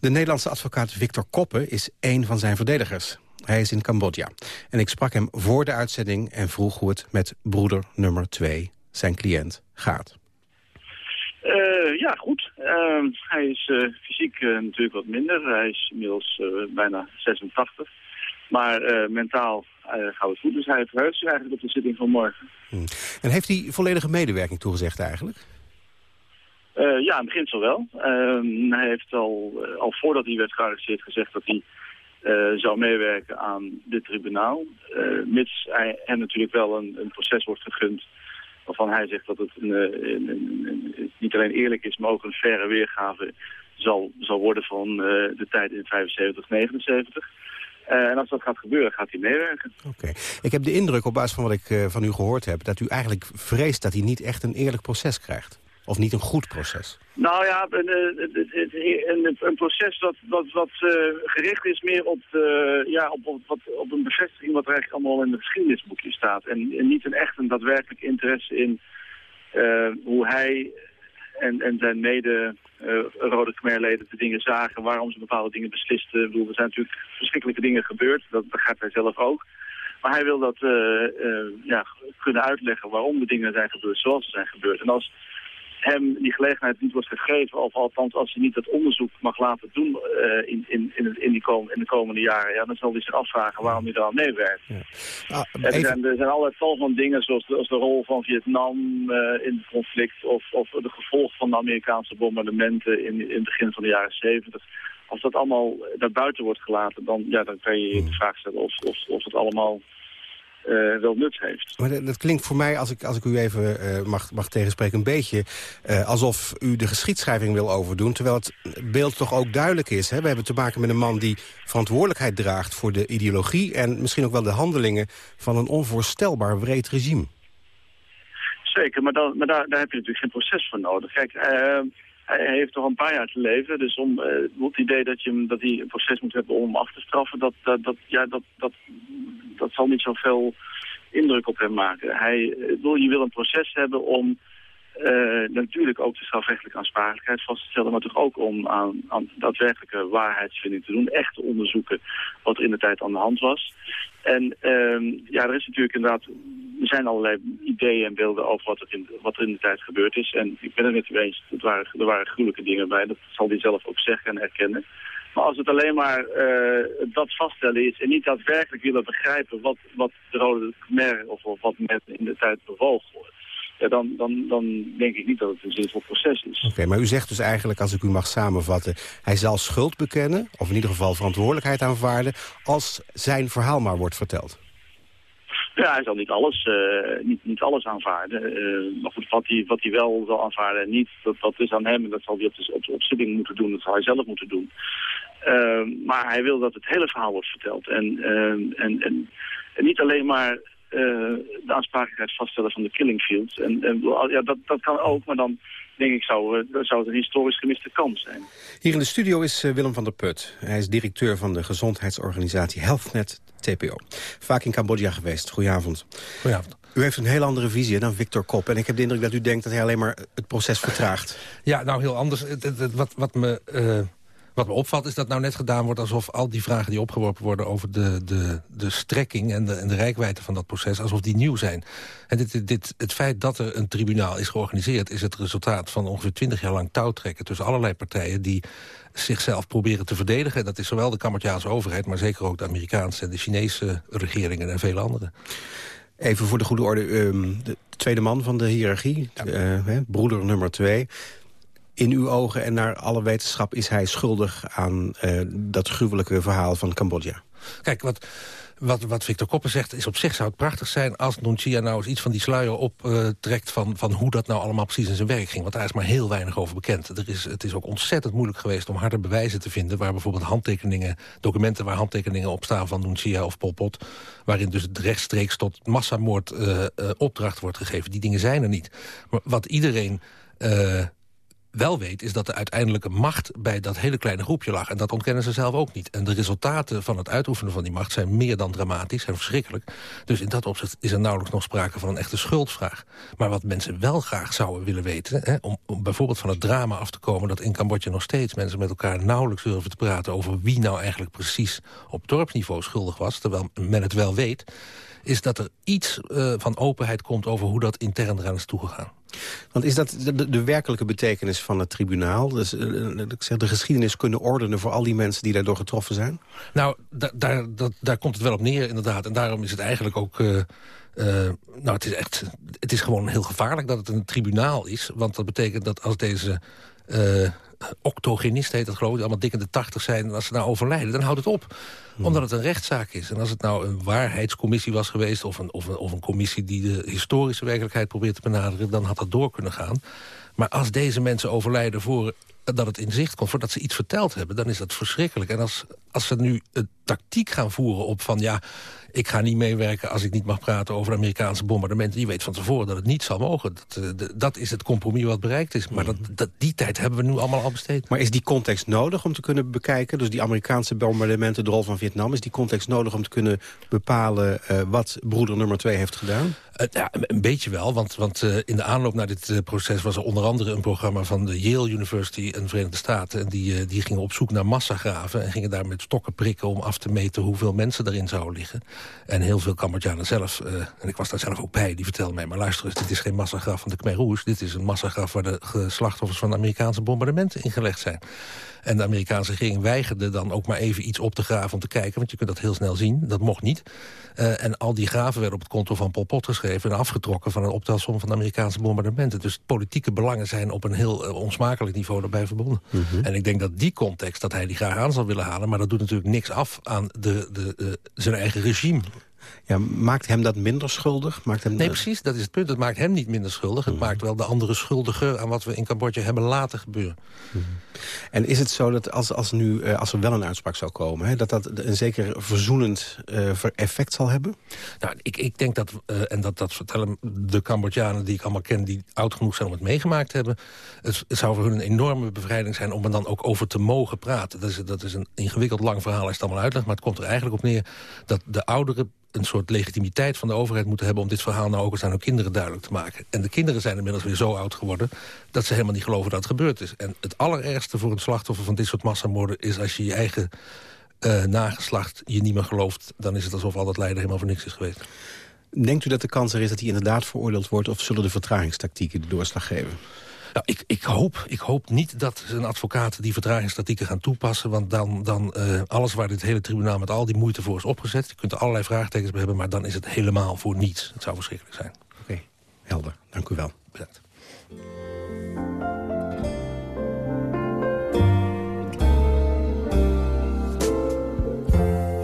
S7: De Nederlandse advocaat Victor Koppen is één van zijn verdedigers. Hij is in Cambodja. En ik sprak hem voor de uitzending en vroeg hoe het met broeder nummer 2, zijn cliënt, gaat.
S19: Uh, ja, goed. Uh, hij is uh, fysiek natuurlijk wat minder. Hij is inmiddels bijna 86. Maar mentaal gaat het goed. Dus hij verheugt zich eigenlijk op de zitting van morgen.
S7: Hmm. En heeft hij volledige medewerking toegezegd eigenlijk?
S19: Uh, ja, in beginsel wel. Uh, hij heeft al, uh, al voordat hij werd gearresteerd gezegd dat hij zou meewerken aan dit tribunaal. mits hij hem natuurlijk wel een, een, proces wordt gegund waarvan hij zegt dat het een, een, een, niet alleen eerlijk is, maar ook een verre weergave zal, zal worden van de tijd in 75, 79. En als dat gaat gebeuren, gaat hij meewerken.
S7: Oké. Okay. Ik heb de indruk, op basis van wat ik van u gehoord heb... dat u eigenlijk vreest dat hij niet echt een eerlijk proces krijgt. Of niet een goed proces?
S19: Nou ja, een, een, een proces dat, dat, wat uh, gericht is meer op, de, ja, op, op, wat, op een bevestiging wat er eigenlijk allemaal in het geschiedenisboekje staat. En, en niet een echt een daadwerkelijk interesse in uh, hoe hij en, en zijn mede uh, Rode Khmerleden de dingen zagen, waarom ze bepaalde dingen beslisten. Ik bedoel, er zijn natuurlijk verschrikkelijke dingen gebeurd, dat begrijpt hij zelf ook. Maar hij wil dat ja, kunnen uitleggen waarom de dingen zijn gebeurd zoals ze zijn gebeurd. En als hem die gelegenheid niet wordt gegeven, of althans als hij niet het onderzoek mag laten doen uh, in, in, in, in, die kom, in de komende jaren, ja, dan zal hij zich afvragen waarom hij daar aan meewerkt. Ja. Ah, er, zijn, er zijn allerlei tal van dingen, zoals de, de rol van Vietnam uh, in het conflict, of, of de gevolgen van de Amerikaanse bombardementen in, in het begin van de jaren zeventig. Als dat allemaal naar buiten wordt gelaten, dan, ja, dan kan je je de vraag stellen of, of, of het allemaal uh, wel nut heeft.
S7: Maar dat, klinkt voor mij, als ik, als ik u even uh, mag, mag tegenspreken... een beetje uh, alsof u de geschiedschrijving wil overdoen... terwijl het beeld toch ook duidelijk is. Hè? We hebben te maken met een man die verantwoordelijkheid draagt... voor de ideologie en misschien ook wel de handelingen... van een onvoorstelbaar wreed regime.
S19: Zeker, maar, dan, maar daar, daar heb je natuurlijk geen proces voor nodig. Kijk, hij heeft toch een paar jaar te leven. Dus om, uh, het idee dat, je, dat hij een proces moet hebben om hem af te straffen... dat, dat, dat, ja, dat, dat, dat zal niet zoveel indruk op hem maken. Hij, wil, je wil een proces hebben om uh, natuurlijk ook de strafrechtelijke aansprakelijkheid vast te stellen... maar toch ook om aan, aan daadwerkelijke waarheidsvinding te doen. Echt te onderzoeken wat er in de tijd aan de hand was. En uh, ja, er is natuurlijk inderdaad... Er zijn allerlei ideeën en beelden over wat er, in, wat er in de tijd gebeurd is. En ik ben het met u eens, het waren, er waren gruwelijke dingen bij. Dat zal hij zelf ook zeggen en erkennen. Maar als het alleen maar uh, dat vaststellen is en niet daadwerkelijk willen begrijpen wat, wat de Rode Khmer of, wat men in de tijd bewoog, ja, dan, dan, dan denk ik niet dat het een zinvol proces is.
S7: Oké, maar u zegt dus eigenlijk, als ik u mag samenvatten... hij zal schuld bekennen, of in ieder geval verantwoordelijkheid aanvaarden... als zijn verhaal maar wordt verteld.
S19: Ja, hij zal niet alles, uh, niet, niet alles aanvaarden. Uh, maar goed, wat hij, wat hij wel zal aanvaarden en niet, dat, dat is aan hem. En dat zal hij op de, op, moeten doen, dat zal hij zelf moeten doen. Uh, maar hij wil dat het hele verhaal wordt verteld. En, en, en, en niet alleen maar de aansprakelijkheid vaststellen van de killing fields. En, en ja, dat, dat kan ook, maar dan denk ik zou, uh, zou het een historisch gemiste kans zijn.
S7: Hier in de studio is uh, Willem van der Put. Hij is directeur van de gezondheidsorganisatie HealthNet TPO. Vaak in Cambodja geweest. Goedenavond.
S20: Goedenavond.
S7: U heeft een heel andere visie dan Victor Kop. En ik heb de indruk dat u denkt dat hij alleen maar het proces vertraagt.
S20: Ja, nou heel anders. Wat, wat me wat me opvalt is dat nou net gedaan wordt alsof al die vragen die opgeworpen worden... over de, de, de strekking en de, en de rijkwijde van dat proces, alsof die nieuw zijn. En dit, dit, het feit dat er een tribunaal is georganiseerd... is het resultaat van ongeveer twintig jaar lang touwtrekken... tussen allerlei partijen die zichzelf proberen te verdedigen. Dat is zowel de Cambodjaanse overheid, maar zeker ook de Amerikaanse... en de Chinese regeringen en vele anderen.
S7: Even voor de goede orde, um, de tweede man van de hiërarchie, uh, broeder nummer twee in uw ogen en naar alle wetenschap is hij schuldig aan uh, dat gruwelijke verhaal van Cambodja?
S20: Kijk, wat, wat, wat Victor Koppen zegt, is op zich zou het prachtig zijn... als Nunchia nou eens iets van die sluier optrekt... Van, van hoe dat nou allemaal precies in zijn werk ging. Want daar is maar heel weinig over bekend. Er is, het is ook ontzettend moeilijk geweest om harde bewijzen te vinden... waar bijvoorbeeld handtekeningen, documenten waar handtekeningen op staan... van Nunchia of Pol Pot, waarin dus rechtstreeks tot massamoord uh, uh, opdracht wordt gegeven. Die dingen zijn er niet. Maar wat iedereen... wel weet, is dat de uiteindelijke macht bij dat hele kleine groepje lag. En dat ontkennen ze zelf ook niet. En de resultaten van het uitoefenen van die macht zijn meer dan dramatisch en verschrikkelijk. Dus in dat opzicht is er nauwelijks nog sprake van een echte schuldvraag. Maar wat mensen wel graag zouden willen weten, hè, om, bijvoorbeeld van het drama af te komen... dat in Cambodja nog steeds mensen met elkaar nauwelijks durven te praten... over wie nou eigenlijk precies op dorpsniveau schuldig was, terwijl men het wel weet is dat er iets uh, van openheid komt over hoe dat intern eraan is toegegaan.
S7: Want is dat de, de, werkelijke betekenis van het tribunaal? Dus, uh, ik zeg, de geschiedenis kunnen ordenen voor al die mensen die daardoor getroffen zijn?
S20: Nou, da daar, daar komt het wel op neer inderdaad. En daarom is het eigenlijk ook... Uh, nou, het is echt, het is gewoon heel gevaarlijk dat het een tribunaal is. Want dat betekent dat als deze octogenisten heet dat geloof ik, allemaal dik in de tachtig zijn... en als ze nou overlijden, dan houdt het op. Hmm. Omdat het een rechtszaak is. En als het nou een waarheidscommissie was geweest... Of een, of, een, of een commissie die de historische werkelijkheid probeert te benaderen... dan had dat door kunnen gaan. Maar als deze mensen overlijden voor dat het in zicht komt, voordat ze iets verteld hebben... dan is dat verschrikkelijk. En als, als ze nu een tactiek gaan voeren op van... ja, ik ga niet meewerken als ik niet mag praten over Amerikaanse bombardementen. Je weet van tevoren dat het niet zal mogen. Dat, uh, dat is het compromis wat bereikt is. Maar dat, dat, die tijd hebben we nu allemaal al besteed.
S7: Maar is die context nodig om te kunnen bekijken? Dus die Amerikaanse bombardementen, de rol van Vietnam... is die context nodig om te kunnen bepalen uh, wat broeder nummer 2 heeft gedaan?
S20: Uh, ja, een beetje wel, want, want uh, in de aanloop naar dit uh, proces... was er onder andere een programma van de Yale University in de Verenigde Staten. En die, die gingen op zoek naar massagraven en gingen daar met stokken prikken... om af te meten hoeveel mensen erin zouden liggen. En heel veel Cambodjanen zelf, eh, en ik was daar zelf ook bij, die vertelden mij... maar luister eens, dit is geen massagraf van de Khmer Rouge. Dit is een massagraf waar de slachtoffers van Amerikaanse bombardementen ingelegd zijn. En de Amerikaanse regering weigerde dan ook maar even iets op te graven om te kijken. Want je kunt dat heel snel zien. Dat mocht niet. Uh, en al die graven werden op het konto van Pol Pot geschreven... en afgetrokken van een optelsom van de Amerikaanse bombardementen. Dus politieke belangen zijn op een heel uh, onsmakelijk niveau daarbij verbonden. Mm -hmm. En ik denk dat die context, dat hij die graag aan zal willen halen... maar dat doet natuurlijk niks af aan de, de, zijn eigen regime.
S7: Ja, maakt hem dat minder schuldig? Maakt hem
S20: nee, precies, dat is het punt. Het maakt hem niet minder schuldig. Het mm. maakt wel de andere schuldiger aan wat we in Cambodja hebben laten gebeuren.
S7: Mm. En is het zo dat als, als, nu, uh, als er wel een uitspraak zou komen... Hè, dat dat een zeker verzoenend uh, effect zal hebben?
S20: Nou, ik, ik denk dat, uh, en dat, dat vertellen de Cambodjanen die ik allemaal ken... die oud genoeg zijn om het meegemaakt hebben... het, het zou voor hun een enorme bevrijding zijn om er dan ook over te mogen praten. Dat is, dat is een ingewikkeld lang verhaal als je het allemaal uitlegt... maar het komt er eigenlijk op neer dat de oudere een soort legitimiteit van de overheid moeten hebben... om dit verhaal nou ook eens aan hun kinderen duidelijk te maken. En de kinderen zijn inmiddels weer zo oud geworden... dat ze helemaal niet geloven dat het gebeurd is. En het allerergste voor een slachtoffer van dit soort massamoorden... is als je je eigen uh, nageslacht je niet meer gelooft... dan is het alsof al dat lijden helemaal voor niks is geweest.
S7: Denkt u dat de kans er is dat hij inderdaad veroordeeld wordt... of zullen de vertragingstactieken de doorslag geven?
S20: Nou, ik, ik, hoop, ik hoop niet dat een advocaat die vertragingsstatieken gaan toepassen. Want dan, dan uh, alles waar dit hele tribunaal met al die moeite voor is opgezet... je kunt er allerlei vraagtekens bij hebben, maar dan is het helemaal voor niets. Het zou verschrikkelijk zijn.
S7: Oké, okay. helder. Dank u wel.
S20: Bedankt.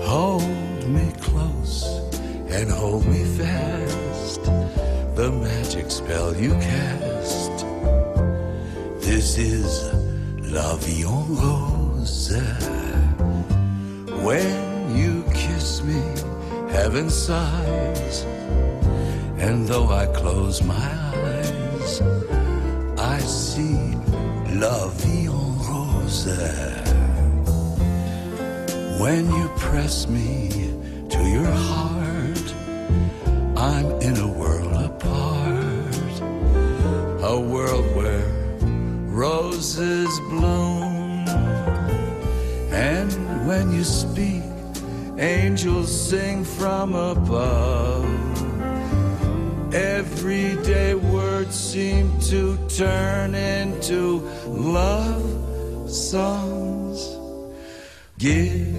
S21: Hold me close and hold me fast. The magic spell you cast. This is La Vie en Rose. When you kiss me, heaven sighs. And though I close my eyes, I see La Vie en Rose. When you press me to your heart, roses bloom. And when you speak, angels sing from above. Everyday words seem to turn into love songs. Give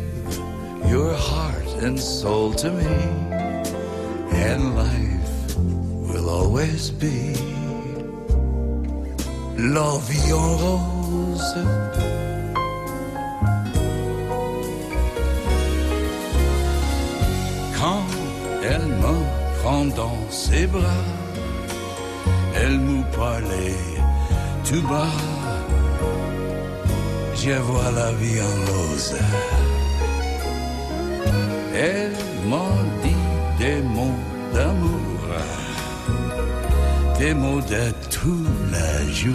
S21: your heart and soul to me, and life will always be la vie en rose. Quand elle me prend dans ses bras, elle nous parlait tout bas. Je vois la vie en rose. Elle m'en dit des mots d'amour, des mots de tous les jours,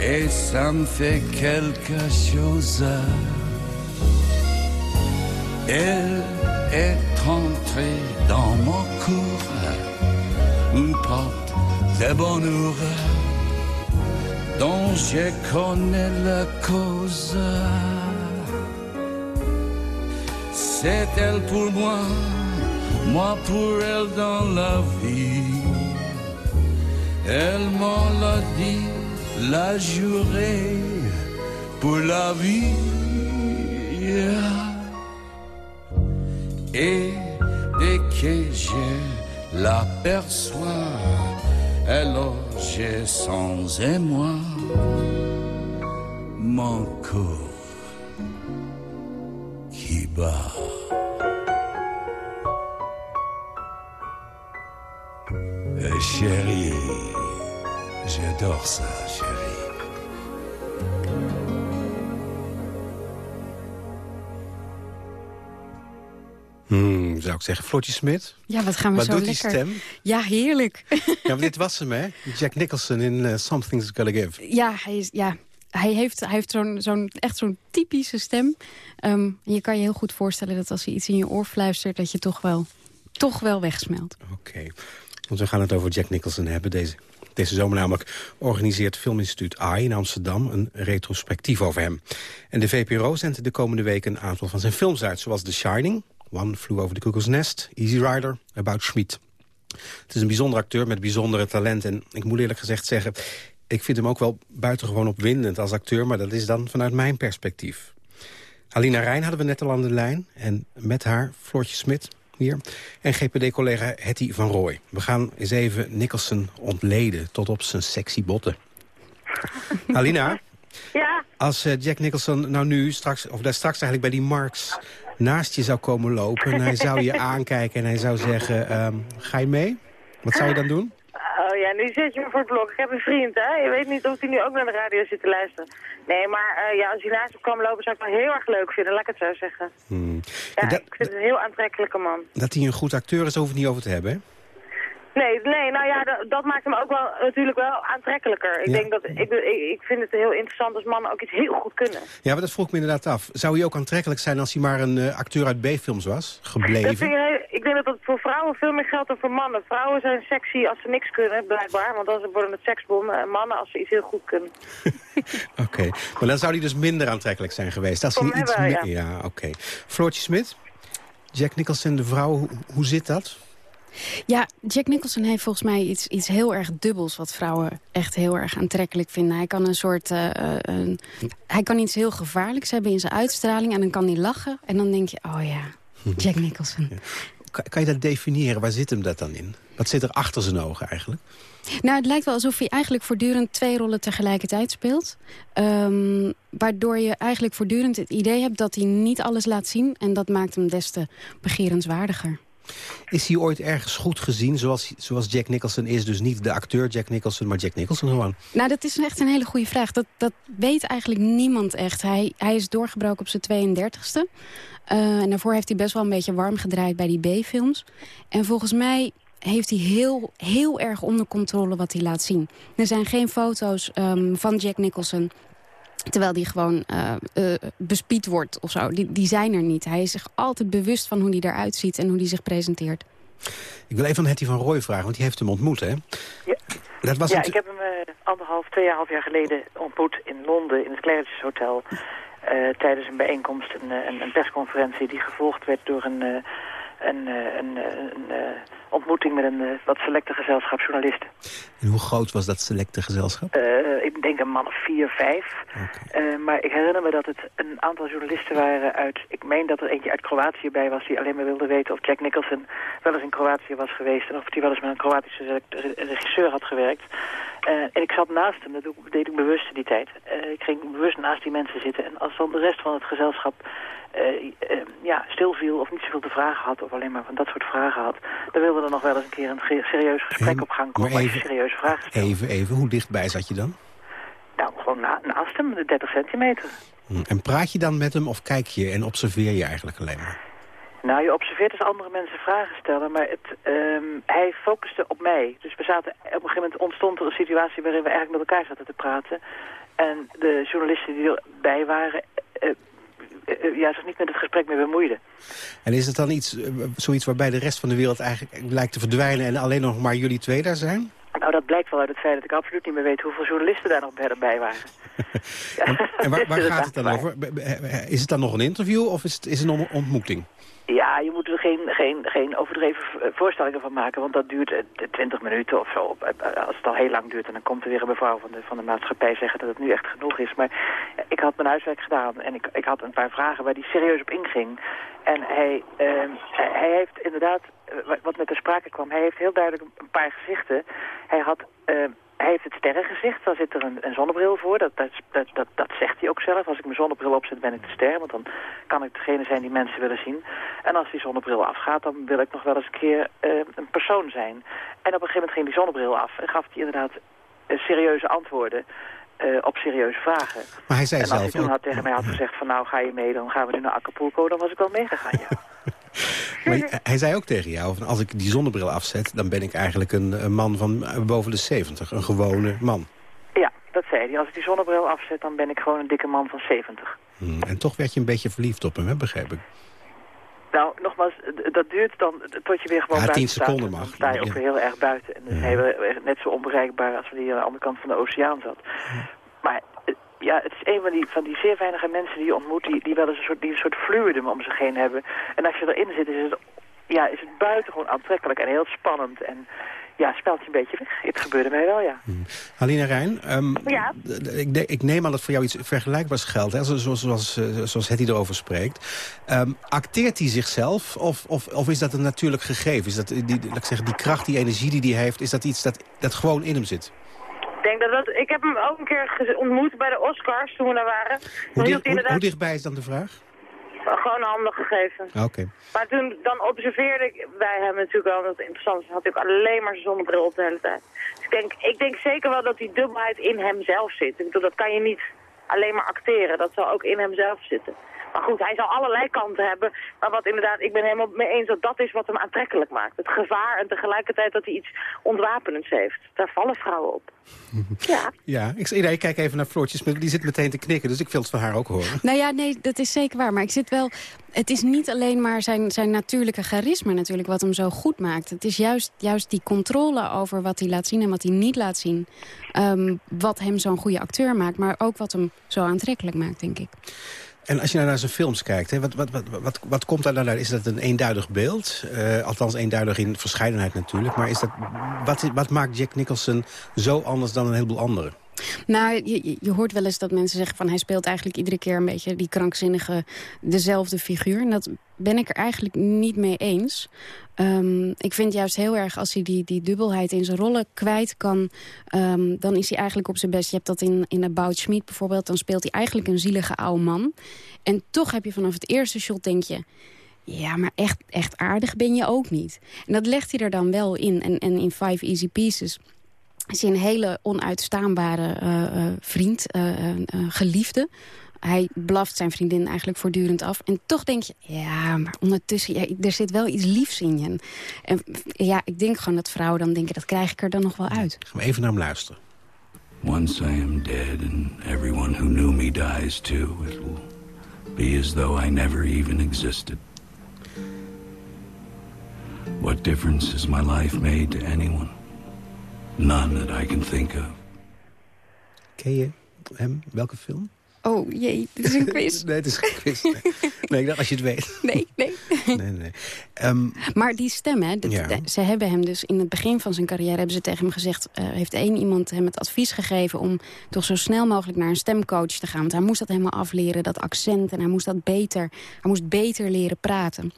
S21: et ça me fait quelque chose. Elle est entrée dans mon cœur, une porte de bonheur dont je connais la cause. C'est elle pour moi, moi pour elle dans la vie. Elle m'en l'a dit, l'a juré pour la vie. Et dès que je l'aperçois, alors j'ai sans émoi mon corps qui bat. Euh, chérie, j'adore ça, chérie.
S7: Hmm, zou ik zeggen, Floortje Smit.
S22: Ja, wat gaan we
S7: wat
S22: zo
S7: doet
S22: lekker.
S7: die stem?
S22: Ja, heerlijk.
S7: Ja, maar dit was hem, hè? Jack Nicholson in uh, Something's Gotta Give.
S22: Ja, hij, is, ja, hij heeft, hij heeft zo'n zo'n echt zo'n typische stem. Um, je kan je heel goed voorstellen dat als hij iets in je oor fluistert... dat je toch wel, toch wel wegsmelt.
S7: Oké, okay. want we gaan het over Jack Nicholson hebben. Deze, Deze zomer namelijk organiseert Filminstituut AI in Amsterdam... een retrospectief over hem. En de VPRO zendt de komende week een aantal van zijn films uit... zoals The Shining, One Flew Over the Cuckoo's Nest... Easy Rider, About Schmid. Het is een bijzonder acteur met bijzondere talent. En ik moet eerlijk gezegd zeggen... ik vind hem ook wel buitengewoon opwindend als acteur... maar dat is dan vanuit mijn perspectief. Alina Rijn hadden we net al aan de lijn. En met haar Floortje Smit En GPD-collega Hetty van Rooij. We gaan eens even Nicholson ontleden tot op zijn sexy botten. Alina?
S17: Ja?
S7: Als uh, Jack Nicholson nou nu straks, of daar straks eigenlijk bij die Marks naast je zou komen lopen... en hij zou je aankijken en hij zou zeggen, um, ga je mee? Wat zou je dan doen?
S17: Oh ja, nu zit je me voor het blok. Ik heb een vriend, hè. Je weet niet of hij nu ook naar de radio zit te luisteren. Nee, maar uh, ja, als hij naast me kwam lopen zou ik wel heel erg leuk vinden. Laat ik het zo zeggen.
S7: Hmm.
S17: Ja,
S7: Dat-
S17: ik vind het een heel aantrekkelijke man.
S7: Dat hij een goed acteur is, hoeven we het niet over te hebben, hè?
S17: Nee, nee, nou ja, dat, dat maakt hem ook wel natuurlijk wel aantrekkelijker. Ik
S7: Ja.
S17: denk dat, ik, ik, vind het heel interessant als mannen ook iets heel goed kunnen.
S7: Ja, maar dat vroeg ik me inderdaad af. Zou hij ook aantrekkelijk zijn als hij maar een eh, acteur uit B-films was? Gebleven?
S17: vind ik, denk dat dat voor vrouwen veel meer geldt dan voor mannen. Vrouwen zijn sexy als ze niks kunnen, blijkbaar. Want dan worden het seksbommen. En mannen als ze iets heel goed kunnen.
S7: Oké, maar dan zou hij dus minder aantrekkelijk zijn geweest. Als hij iets
S17: wel,
S7: meer-
S17: ja.
S7: ja oké. Floortje Smit, Jack Nicholson, de vrouw, hoe, hoe zit dat?
S22: Ja, Jack Nicholson heeft volgens mij iets, iets heel erg dubbels... wat vrouwen echt heel erg aantrekkelijk vinden. Hij kan een soort... eh, eh, een, hij kan iets heel gevaarlijks hebben in zijn uitstraling... en dan kan hij lachen en dan denk je, oh ja, Jack Nicholson.
S7: Kan, kan je dat definiëren? Waar zit hem dat dan in? Wat zit er achter zijn ogen eigenlijk?
S22: Nou, het lijkt wel alsof hij eigenlijk voortdurend twee rollen tegelijkertijd speelt. Ehm, waardoor je eigenlijk voortdurend het idee hebt dat hij niet alles laat zien. En dat maakt hem des te begerenswaardiger.
S7: Is hij ooit ergens goed gezien zoals, zoals Jack Nicholson is? Dus niet de acteur Jack Nicholson, maar Jack Nicholson gewoon.
S22: Nou, dat is echt een hele goede vraag. Dat, dat weet eigenlijk niemand echt. Hij, hij is doorgebroken op zijn 32e. Eh, en daarvoor heeft hij best wel een beetje warm gedraaid bij die B-films. En volgens mij heeft hij heel, heel erg onder controle wat hij laat zien. Er zijn geen foto's ehm, van Jack Nicholson... Terwijl die gewoon eh, eh, bespied wordt of zo. Die, die zijn er niet. Hij is zich altijd bewust van hoe hij eruit ziet en hoe hij zich presenteert.
S7: Ik wil even aan Hetty van Rooij vragen, want die heeft hem ontmoet, hè?
S23: Ja.
S7: Dat was
S23: ja, ik heb hem eh, anderhalf, tweeënhalf jaar geleden ontmoet in Londen in het Claridge's Hotel. eh, tijdens een bijeenkomst, een, een, een persconferentie die gevolgd werd door een, een, eh, een, eh, een, eh, ontmoeting met een eh, wat selecte gezelschap journalisten.
S7: En hoe groot was dat selecte gezelschap?
S23: Eh, ik denk een man of vier, vijf. Eh, maar ik herinner me dat het een aantal journalisten waren uit... Ik meen dat er eentje uit Kroatië bij was die alleen maar wilde weten... of Jack Nicholson wel eens in Kroatië was geweest... en of hij wel eens met een Kroatische re- regisseur had gewerkt. En ik zat naast hem, dat deed ik bewust in die tijd. Ik ging bewust naast die mensen zitten. En als dan de rest van het gezelschap eh, ja, stilviel of niet zoveel te vragen had... of alleen maar van dat soort vragen had... dan wilde er nog wel eens een keer een serieus gesprek op gang komen...
S7: maar
S23: waar je
S7: even-
S23: serieuze vragen.
S7: Even, even, hoe dichtbij zat je dan?
S23: Nou, gewoon na, naast hem, de 30 centimeter.
S7: Hm, En praat je dan met hem of kijk je en observeer je eigenlijk alleen maar?
S23: Nou, je observeert als andere mensen vragen stellen, maar het, ehm, hij focuste op mij. Dus we zaten, op een gegeven moment ontstond er een situatie waarin we eigenlijk met elkaar zaten te praten. En de journalisten die erbij waren, eh, ja, zich niet met het gesprek meer bemoeiden.
S7: En is het dan iets, eh, zoiets waarbij de rest van de wereld eigenlijk lijkt te verdwijnen... en alleen nog maar jullie twee daar zijn?
S23: Nou, dat blijkt wel uit het feit dat ik absoluut niet meer weet hoeveel journalisten daar nog bij- bij waren.
S7: En waar, waar
S23: is
S7: gaat het dan over? Is het dan nog een interview of is het, is het een on- ontmoeting?
S23: Ja, je moet er geen, geen, geen overdreven voorstellingen van maken, want dat duurt eh, 20 minuten of zo. Eh, Als het al heel lang duurt en dan komt er weer een mevrouw van de, van de maatschappij zeggen dat het nu echt genoeg is. Maar eh, ik had mijn huiswerk gedaan en ik, ik had een paar vragen waar hij serieus op inging. En hij, ehm, hij heeft inderdaad, eh, wat- met de sprake kwam, hij heeft heel duidelijk een- een paar gezichten. Hij had... ehm, hij heeft het sterrengezicht, daar zit er een, een zonnebril voor. Dat, dat, dat, dat, zegt hij ook zelf. Als ik mijn zonnebril opzet ben ik de ster, want dan kan ik degene zijn die mensen willen zien. En als die zonnebril afgaat, dan wil ik nog wel eens een keer eh, een persoon zijn. En op een gegeven moment ging die zonnebril af en gaf hij inderdaad eh, serieuze antwoorden eh, op serieuze vragen.
S7: Maar hij zei
S23: en als
S7: zelf
S23: hij toen had tegen mij had gezegd van nou ga je mee, dan gaan we nu naar Acapulco, dan was ik wel meegegaan, ja.
S7: Maar hij- zei ook tegen jou, van als ik die zonnebril afzet... dan ben ik eigenlijk een, een man van eh, boven de 70, een gewone man.
S23: ja, dat zei hij. Als ik die zonnebril afzet, dan ben ik gewoon een dikke man van 70.
S7: Hm, En toch werd je een beetje verliefd op hem, hè, begreep ik.
S23: Nogmaals. dat duurt dan tot je weer gewoon
S7: Ja,
S23: buiten
S7: 10
S23: staat.
S7: seconden
S23: Dan
S7: mag.
S23: sta je ook weer heel erg buiten. En dan zijn we net zo onbereikbaar als wanneer je aan de andere kant van de oceaan zat. Maar eh, ja, het is een van die, van die zeer weinige mensen die je ontmoet... die, die wel eens een soort, die een soort fluidum om zich heen hebben. En als je erin zit, is het, ja, is het buitengewoon aantrekkelijk en heel spannend. En ja, spelt je een beetje weg. Het gebeurde mij wel, ja.
S7: Halina Rijn, ehm,
S23: Ja.
S7: ik, de- ik neem aan dat voor jou iets vergelijkbaars geldt, hè, zoals, zoals, zoals, eh, zoals Hetty erover spreekt. Ehm, acteert hij zichzelf of, of, of is dat een natuurlijk gegeven? Is dat die, laat ik zeggen, die kracht, die energie die hij heeft, is dat iets dat, dat gewoon in hem zit?
S17: Ik denk dat dat... Ik heb hem ook een keer ontmoet bij de Oscars toen we daar waren.
S7: Dicht- hoe,
S17: inderdaad
S7: hoe dichtbij is dan de vraag?
S17: Gewoon handen gegeven.
S7: Oké.
S17: Maar toen dan observeerde ik bij hem natuurlijk wel, dat het interessant is, had ook alleen maar zijn zonnebril op de hele tijd. Dus ik denk, ik denk zeker wel dat die dubbelheid in hemzelf zit. Ik bedoel, dat kan je niet alleen maar acteren, dat zal ook in hemzelf zitten. Maar goed, hij zal allerlei kanten hebben. Maar wat inderdaad, ik ben helemaal mee eens dat dat is wat hem aantrekkelijk maakt. Het gevaar en tegelijkertijd dat hij iets ontwapenends heeft. Daar vallen vrouwen op. Ja.
S7: Ja, ik, kijk even naar Floortjes, maar die zit meteen te knikken, dus ik wil het van haar ook horen.
S22: Nou ja, nee, dat is zeker waar. Maar ik zit wel... Het is niet alleen maar zijn, zijn natuurlijke charisma natuurlijk wat hem zo goed maakt. Het is juist, juist die controle over wat hij laat zien en wat hij niet laat zien. ehm, wat hem zo'n goede acteur maakt, maar ook wat hem zo aantrekkelijk maakt, denk ik.
S7: En als je nou naar zijn films kijkt, hè, wat, wat, wat, wat, wat komt daar nou uit? Is dat een eenduidig beeld? Eh, althans eenduidig in verscheidenheid natuurlijk. Maar is dat, wat, wat maakt Jack Nicholson zo anders dan een heleboel anderen?
S22: Nou, je, je- hoort wel eens dat mensen zeggen van hij speelt eigenlijk iedere keer een beetje die krankzinnige dezelfde figuur. En dat ben ik er eigenlijk niet mee eens. Ehm, ik vind juist heel erg als hij die, die dubbelheid in zijn rollen kwijt kan, ehm, dan is hij eigenlijk op zijn best. Je hebt dat in, in About Schmidt bijvoorbeeld, dan speelt hij eigenlijk een zielige oude man. En toch heb je vanaf het eerste shot denk je, ja, maar echt, echt aardig ben je ook niet. En dat legt hij er dan wel in. En, en in Five Easy Pieces is een hele onuitstaanbare eh, eh, vriend, eh, geliefde. Hij blaft zijn vriendin eigenlijk voortdurend af. En toch denk je, ja, maar ondertussen, ja, er zit wel iets liefs in je. En, en ja, ik denk gewoon dat vrouwen dan denken, dat krijg ik er dan nog wel uit.
S7: Gaan we even naar hem luisteren.
S21: Once I am dead and everyone who knew me dies too, it will be as though I never even existed. What difference has my life made to anyone? None that I can think of.
S7: Ken je hem? Welke film?
S22: Oh jee, dit is een quiz.
S7: nee, het is geen quiz. Nee, nee ik dacht als je het weet.
S22: Nee, nee.
S7: nee, nee. Ehm,
S22: Maar die stem, hè, dat-
S7: Ja.
S22: de- ze hebben hem dus in het begin van zijn carrière... hebben ze tegen hem gezegd, eh, heeft één iemand hem het advies gegeven... om toch zo snel mogelijk naar een stemcoach te gaan. Want hij moest dat helemaal afleren, dat accent. En hij moest dat beter, hij moest beter leren praten.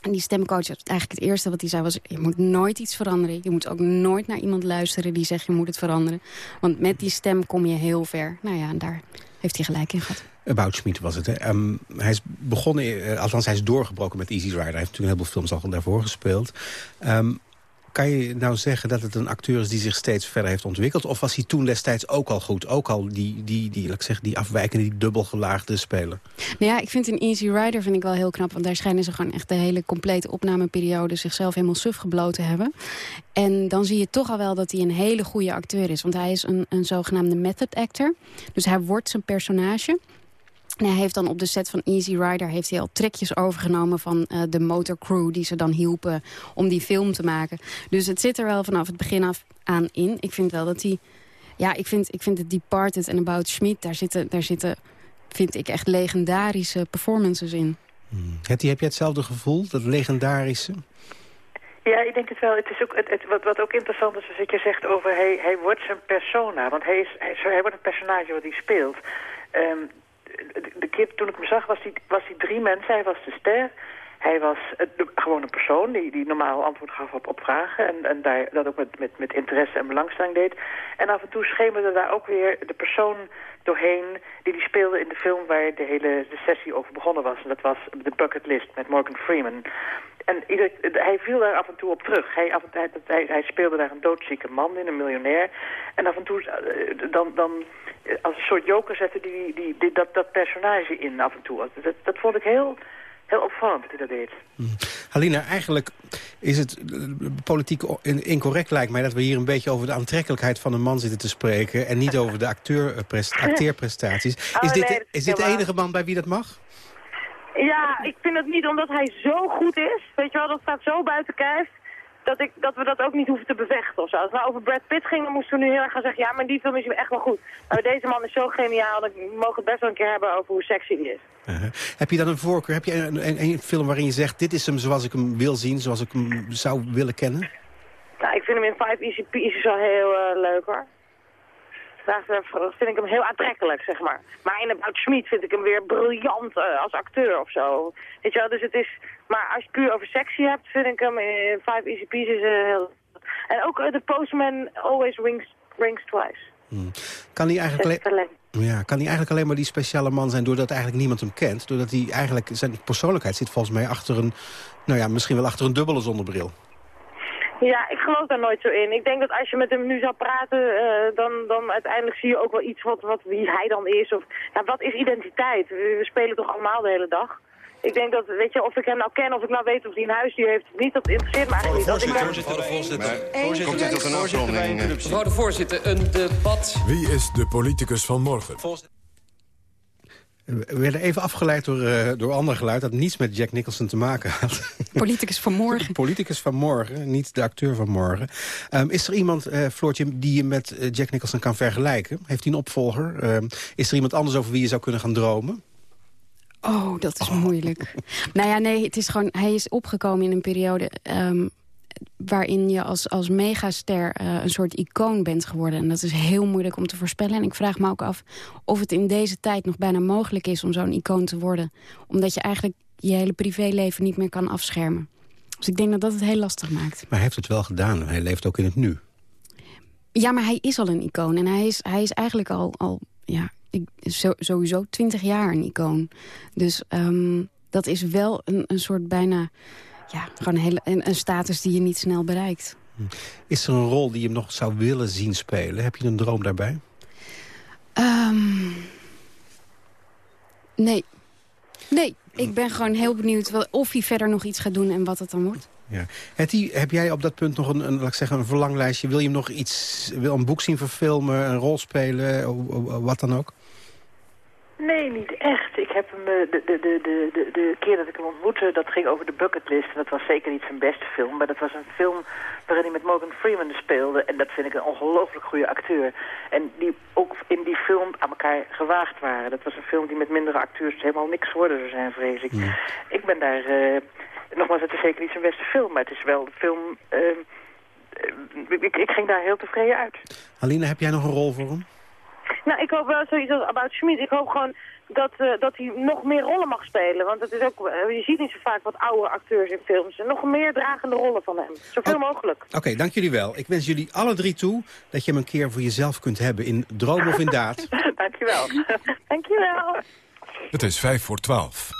S22: En die stemcoach, eigenlijk het eerste wat hij zei was... je moet nooit iets veranderen. Je moet ook nooit naar iemand luisteren die zegt je moet het veranderen. Want met die stem kom je heel ver. Nou ja, en daar heeft hij gelijk in gehad.
S7: About Schmidt was het. Hè? Ehm, hij is begonnen, eh, althans hij is doorgebroken met Easy Rider. Hij heeft natuurlijk een heleboel films al daarvoor gespeeld. Ehm, kan je nou zeggen dat het een acteur is die zich steeds verder heeft ontwikkeld? Of was hij toen destijds ook al goed? Ook al die, die, die, ik zeggen, die afwijkende, die dubbelgelaagde speler?
S22: Nou ja, ik vind een Easy Rider vind ik wel heel knap. Want daar schijnen ze gewoon echt de hele complete opnameperiode... zichzelf helemaal suf gebloot te hebben. En dan zie je toch al wel dat hij een hele goede acteur is. Want hij is een, een zogenaamde method actor. Dus hij wordt zijn personage... En hij heeft dan op de set van Easy Rider heeft hij al trekjes overgenomen van eh, de motorcrew die ze dan hielpen om die film te maken. Dus het zit er wel vanaf het begin af aan in. Ik vind wel dat hij, ja, ik vind, ik vind het Departed en About Schmidt, daar zitten, daar zitten, vind ik echt legendarische performances in.
S7: Hetty, heb jij hetzelfde gevoel, dat legendarische?
S23: Ja, ik denk het wel. Het is ook, het, het- wat, wat ook interessant is, is dat je zegt over hij, hij wordt zijn persona. Want hij, is, hij, hij wordt een personage wat hij speelt. Ehm, de, keer toen ik hem zag was hij, was hij drie mensen. Hij was de ster. Hij was de- gewoon een persoon die, die normaal antwoord gaf op, op vragen. En, en daar, dat ook met, met, met interesse en belangstelling deed. En af en toe schemerde daar ook weer de persoon doorheen die die speelde in de film waar de hele de sessie over begonnen was. En dat was The Bucket List met Morgan Freeman. En ieder, hij viel daar af en toe op terug. Hij, af en toe, hij, hij speelde daar een doodzieke man in, een miljonair. En af en toe eh, dan, dan eh, als een soort joker zette die, die, die, dat, dat personage in af en toe. Dat, dat vond ik heel, heel opvallend dat hij dat deed.
S7: Halina, eigenlijk is het eh, politiek incorrect lijkt mij... dat we hier een beetje over de aantrekkelijkheid van een man zitten te spreken... en niet over de acteur, pres- acteerprestaties.
S17: Oh,
S7: Is dit,
S17: nee, dat
S7: is dit de enige man bij wie dat mag?
S17: Ja, ik vind het niet omdat hij zo goed is. Weet je wel, dat staat zo buiten kijf. Dat, ik, dat we dat ook niet hoeven te bevechten of zo. Als we over Brad Pitt gingen, moesten we nu heel erg gaan zeggen... ja, maar die film is echt wel goed. Maar deze man is zo geniaal, dat we mogen het best wel een keer hebben over hoe sexy die is.
S7: Uh-huh. Heb je dan een voorkeur? Heb je een, een, een, film waarin je zegt... dit is hem zoals ik hem wil zien, zoals ik hem zou willen kennen?
S17: Nou, ik vind hem in Five Easy Pieces wel heel uh, leuk, hoor. Daar vind ik hem heel aantrekkelijk, zeg maar. Maar in About Schmid vind ik hem weer briljant uh, als acteur of zo. Weet je wel, dus het is... Maar als je puur over sexy hebt, vind ik hem in Five Easy Pieces uh, heel... En ook uh, The Postman Always Rings, rings Twice.
S7: Hmm. Kan hij eigenlijk alleen... Ja, kan hij eigenlijk alleen maar die speciale man zijn doordat eigenlijk niemand hem kent? Doordat hij eigenlijk, zijn persoonlijkheid zit volgens mij achter een, nou ja, misschien wel achter een dubbele zonnebril.
S17: Ja, ik geloof daar nooit zo in. Ik denk dat als je met hem nu zou praten, uh, dan, dan uiteindelijk zie je ook wel iets wat, wat wie hij dan is. Of ja, wat is identiteit? We, we spelen toch allemaal de hele dag? Ik denk dat, weet je, of ik hem nou ken, of ik nou weet of hij een huisdier heeft, niet, dat interesseert me eigenlijk niet.
S24: Voorzitter, voorzitter, voorzitter. Komt dit tot een afronding?
S25: Mevrouw de voorzitter, een debat.
S2: Wie is de politicus van morgen?
S7: We werden even afgeleid door, uh, door ander geluid... dat niets met Jack Nicholson te maken had.
S22: Politicus van morgen.
S7: Politicus van morgen, niet de acteur van morgen. Um, is er iemand, uh, Floortje, die je met uh, Jack Nicholson kan vergelijken? Heeft hij een opvolger? Um, is er iemand anders over wie je zou kunnen gaan dromen?
S22: Oh, dat is oh. moeilijk. nou ja, nee, het is gewoon... Hij is opgekomen in een periode... Um, waarin je als, als megaster uh, een soort icoon bent geworden. En dat is heel moeilijk om te voorspellen. En ik vraag me ook af of het in deze tijd nog bijna mogelijk is... om zo'n icoon te worden. Omdat je eigenlijk je hele privéleven niet meer kan afschermen. Dus ik denk dat dat het heel lastig maakt.
S7: Maar hij heeft het wel gedaan. Hij leeft ook in het nu.
S22: Ja, maar hij is al een icoon. En hij is, hij is eigenlijk al, al ja, ik, zo, sowieso twintig jaar een icoon. Dus um, dat is wel een, een soort bijna ja, gewoon een, hele, een, een, status die je niet snel bereikt.
S7: Is er een rol die je nog zou willen zien spelen? Heb je een droom daarbij?
S22: Um, nee. Nee, ik ben gewoon heel benieuwd of hij verder nog iets gaat doen en wat het dan wordt.
S7: Ja. Hetty, heb jij op dat punt nog een, een, laat ik zeggen, een verlanglijstje? Wil je hem nog iets, wil een boek zien verfilmen, een rol spelen, wat dan ook?
S23: Nee, niet echt. Ik heb hem, de, de, de, de, de, de keer dat ik hem ontmoette, dat ging over de bucketlist. En dat was zeker niet zijn beste film, maar dat was een film waarin hij met Morgan Freeman speelde. En dat vind ik een ongelooflijk goede acteur. En die ook in die film aan elkaar gewaagd waren. Dat was een film die met mindere acteurs helemaal niks worden zou zijn, vrees ik. Ja. Ik ben daar, uh, nogmaals, het is zeker niet zijn beste film, maar het is wel de film... Uh, ik, ik ging daar heel tevreden uit.
S7: Aline, heb jij nog een rol voor hem?
S17: Nou, ik hoop wel zoiets als About Schmid. Ik hoop gewoon dat, uh, dat hij nog meer rollen mag spelen. Want het is ook, uh, je ziet niet zo vaak wat oude acteurs in films. En nog meer dragende rollen van hem. Zoveel oh. mogelijk.
S7: Oké, okay, dank jullie wel. Ik wens jullie alle drie toe dat je hem een keer voor jezelf kunt hebben. In droom of in daad.
S17: dankjewel. dankjewel.
S2: Het is vijf voor twaalf.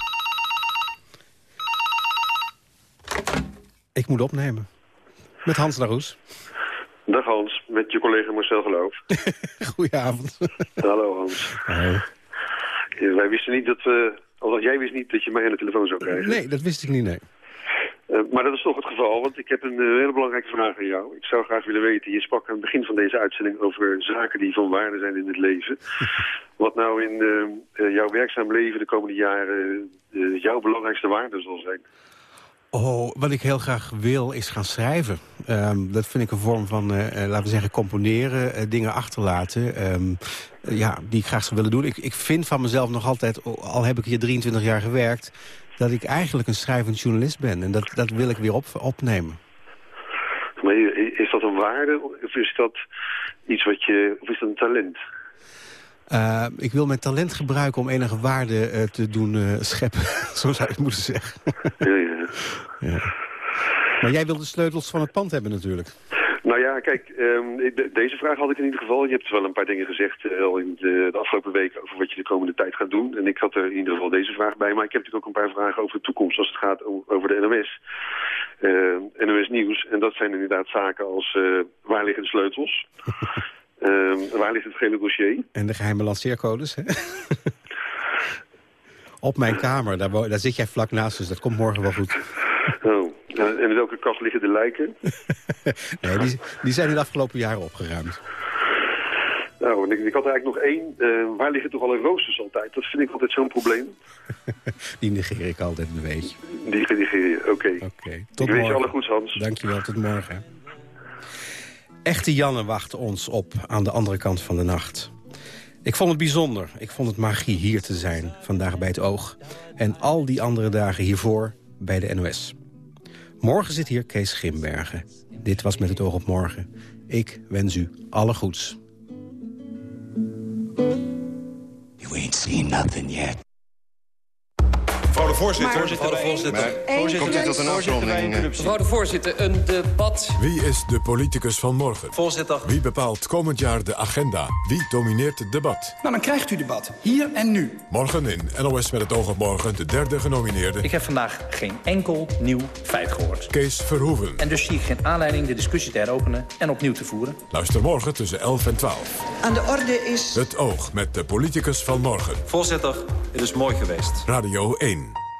S7: Ik moet opnemen. Met Hans Laroes.
S26: Dag Hans, met je collega Marcel Geloof.
S7: Goedenavond.
S26: Hallo Hans.
S7: Hey.
S26: Ja, wij wisten niet dat we, althans jij wist niet dat je mij aan de telefoon zou krijgen.
S7: Nee, dat wist ik niet, nee.
S26: Uh, maar dat is toch het geval, want ik heb een uh, hele belangrijke vraag aan jou. Ik zou graag willen weten, je sprak aan het begin van deze uitzending over zaken die van waarde zijn in het leven. Wat nou in uh, jouw werkzaam leven de komende jaren jouw belangrijkste waarde zal zijn.
S7: Oh, wat ik heel graag wil is gaan schrijven. Um, dat vind ik een vorm van, uh, laten we zeggen, componeren, uh, dingen achterlaten. Um, uh, ja, die ik graag zou willen doen. Ik, ik vind van mezelf nog altijd, al heb ik hier 23 jaar gewerkt... dat ik eigenlijk een schrijvend journalist ben. En dat, dat wil ik weer op, opnemen.
S26: Maar is dat een waarde of is dat iets wat je, of is dat een talent?
S7: Uh, ik wil mijn talent gebruiken om enige waarde uh, te doen uh, scheppen. Zo zou het moeten zeggen.
S26: ja, ja.
S7: Ja. Maar jij wil de sleutels van het pand hebben natuurlijk.
S26: Nou ja, kijk, um, de, deze vraag had ik in ieder geval. Je hebt wel een paar dingen gezegd al in de, de, afgelopen weken over wat je de komende tijd gaat doen. En ik had er in ieder geval deze vraag bij. Maar ik heb natuurlijk ook een paar vragen over de toekomst als het gaat over de NOS. NOS Nieuws. En dat zijn inderdaad zaken als waar liggen de sleutels? Uh, waar ligt het gele dossier?
S7: En de geheime lanceercodes, hè? Op mijn kamer, daar, daar, zit jij vlak naast, dus dat komt morgen wel goed.
S26: Oh, en in welke kast liggen de lijken?
S7: nee, die, die zijn in de afgelopen jaren opgeruimd.
S26: Nou, ik, ik had er eigenlijk nog één. eh, waar liggen toch alle roosters altijd? Dat vind ik altijd zo'n probleem.
S7: Die negeer ik altijd een beetje.
S26: Die negeer je, oké.
S7: Oké.
S26: Ik wens je alle goeds, Hans.
S7: Dankjewel, tot morgen. Echte Janne wacht ons op aan de andere kant van de nacht. Ik vond het bijzonder. Ik vond het magie hier te zijn, vandaag bij het Oog. En al die andere dagen hiervoor bij de NOS. Morgen zit hier Kees Grimbergen. Dit was Met het Oog op Morgen. Ik wens u alle goeds.
S21: You ain't seen nothing yet.
S24: Mevrouw de voorzitter.
S25: Maar-
S24: de voorzitter.
S25: Maar-
S24: Voorzitter, Komt u tot een afronding? eh?
S25: Mevrouw de voorzitter, een debat.
S2: Wie is de politicus van morgen?
S24: Voorzitter.
S2: Wie bepaalt komend jaar de agenda? Wie domineert het debat?
S27: Nou, dan krijgt u debat. Hier en nu.
S2: Morgen in NOS met het oog op morgen de derde genomineerde...
S27: Ik heb vandaag geen enkel nieuw feit gehoord.
S2: Kees Verhoeven.
S27: En dus zie ik geen aanleiding de discussie te heropenen en opnieuw te voeren.
S2: Luister morgen tussen 11 en 12.
S27: Aan de orde is...
S2: Het oog met de politicus van morgen.
S24: Voorzitter, het is mooi geweest.
S2: Radio 1.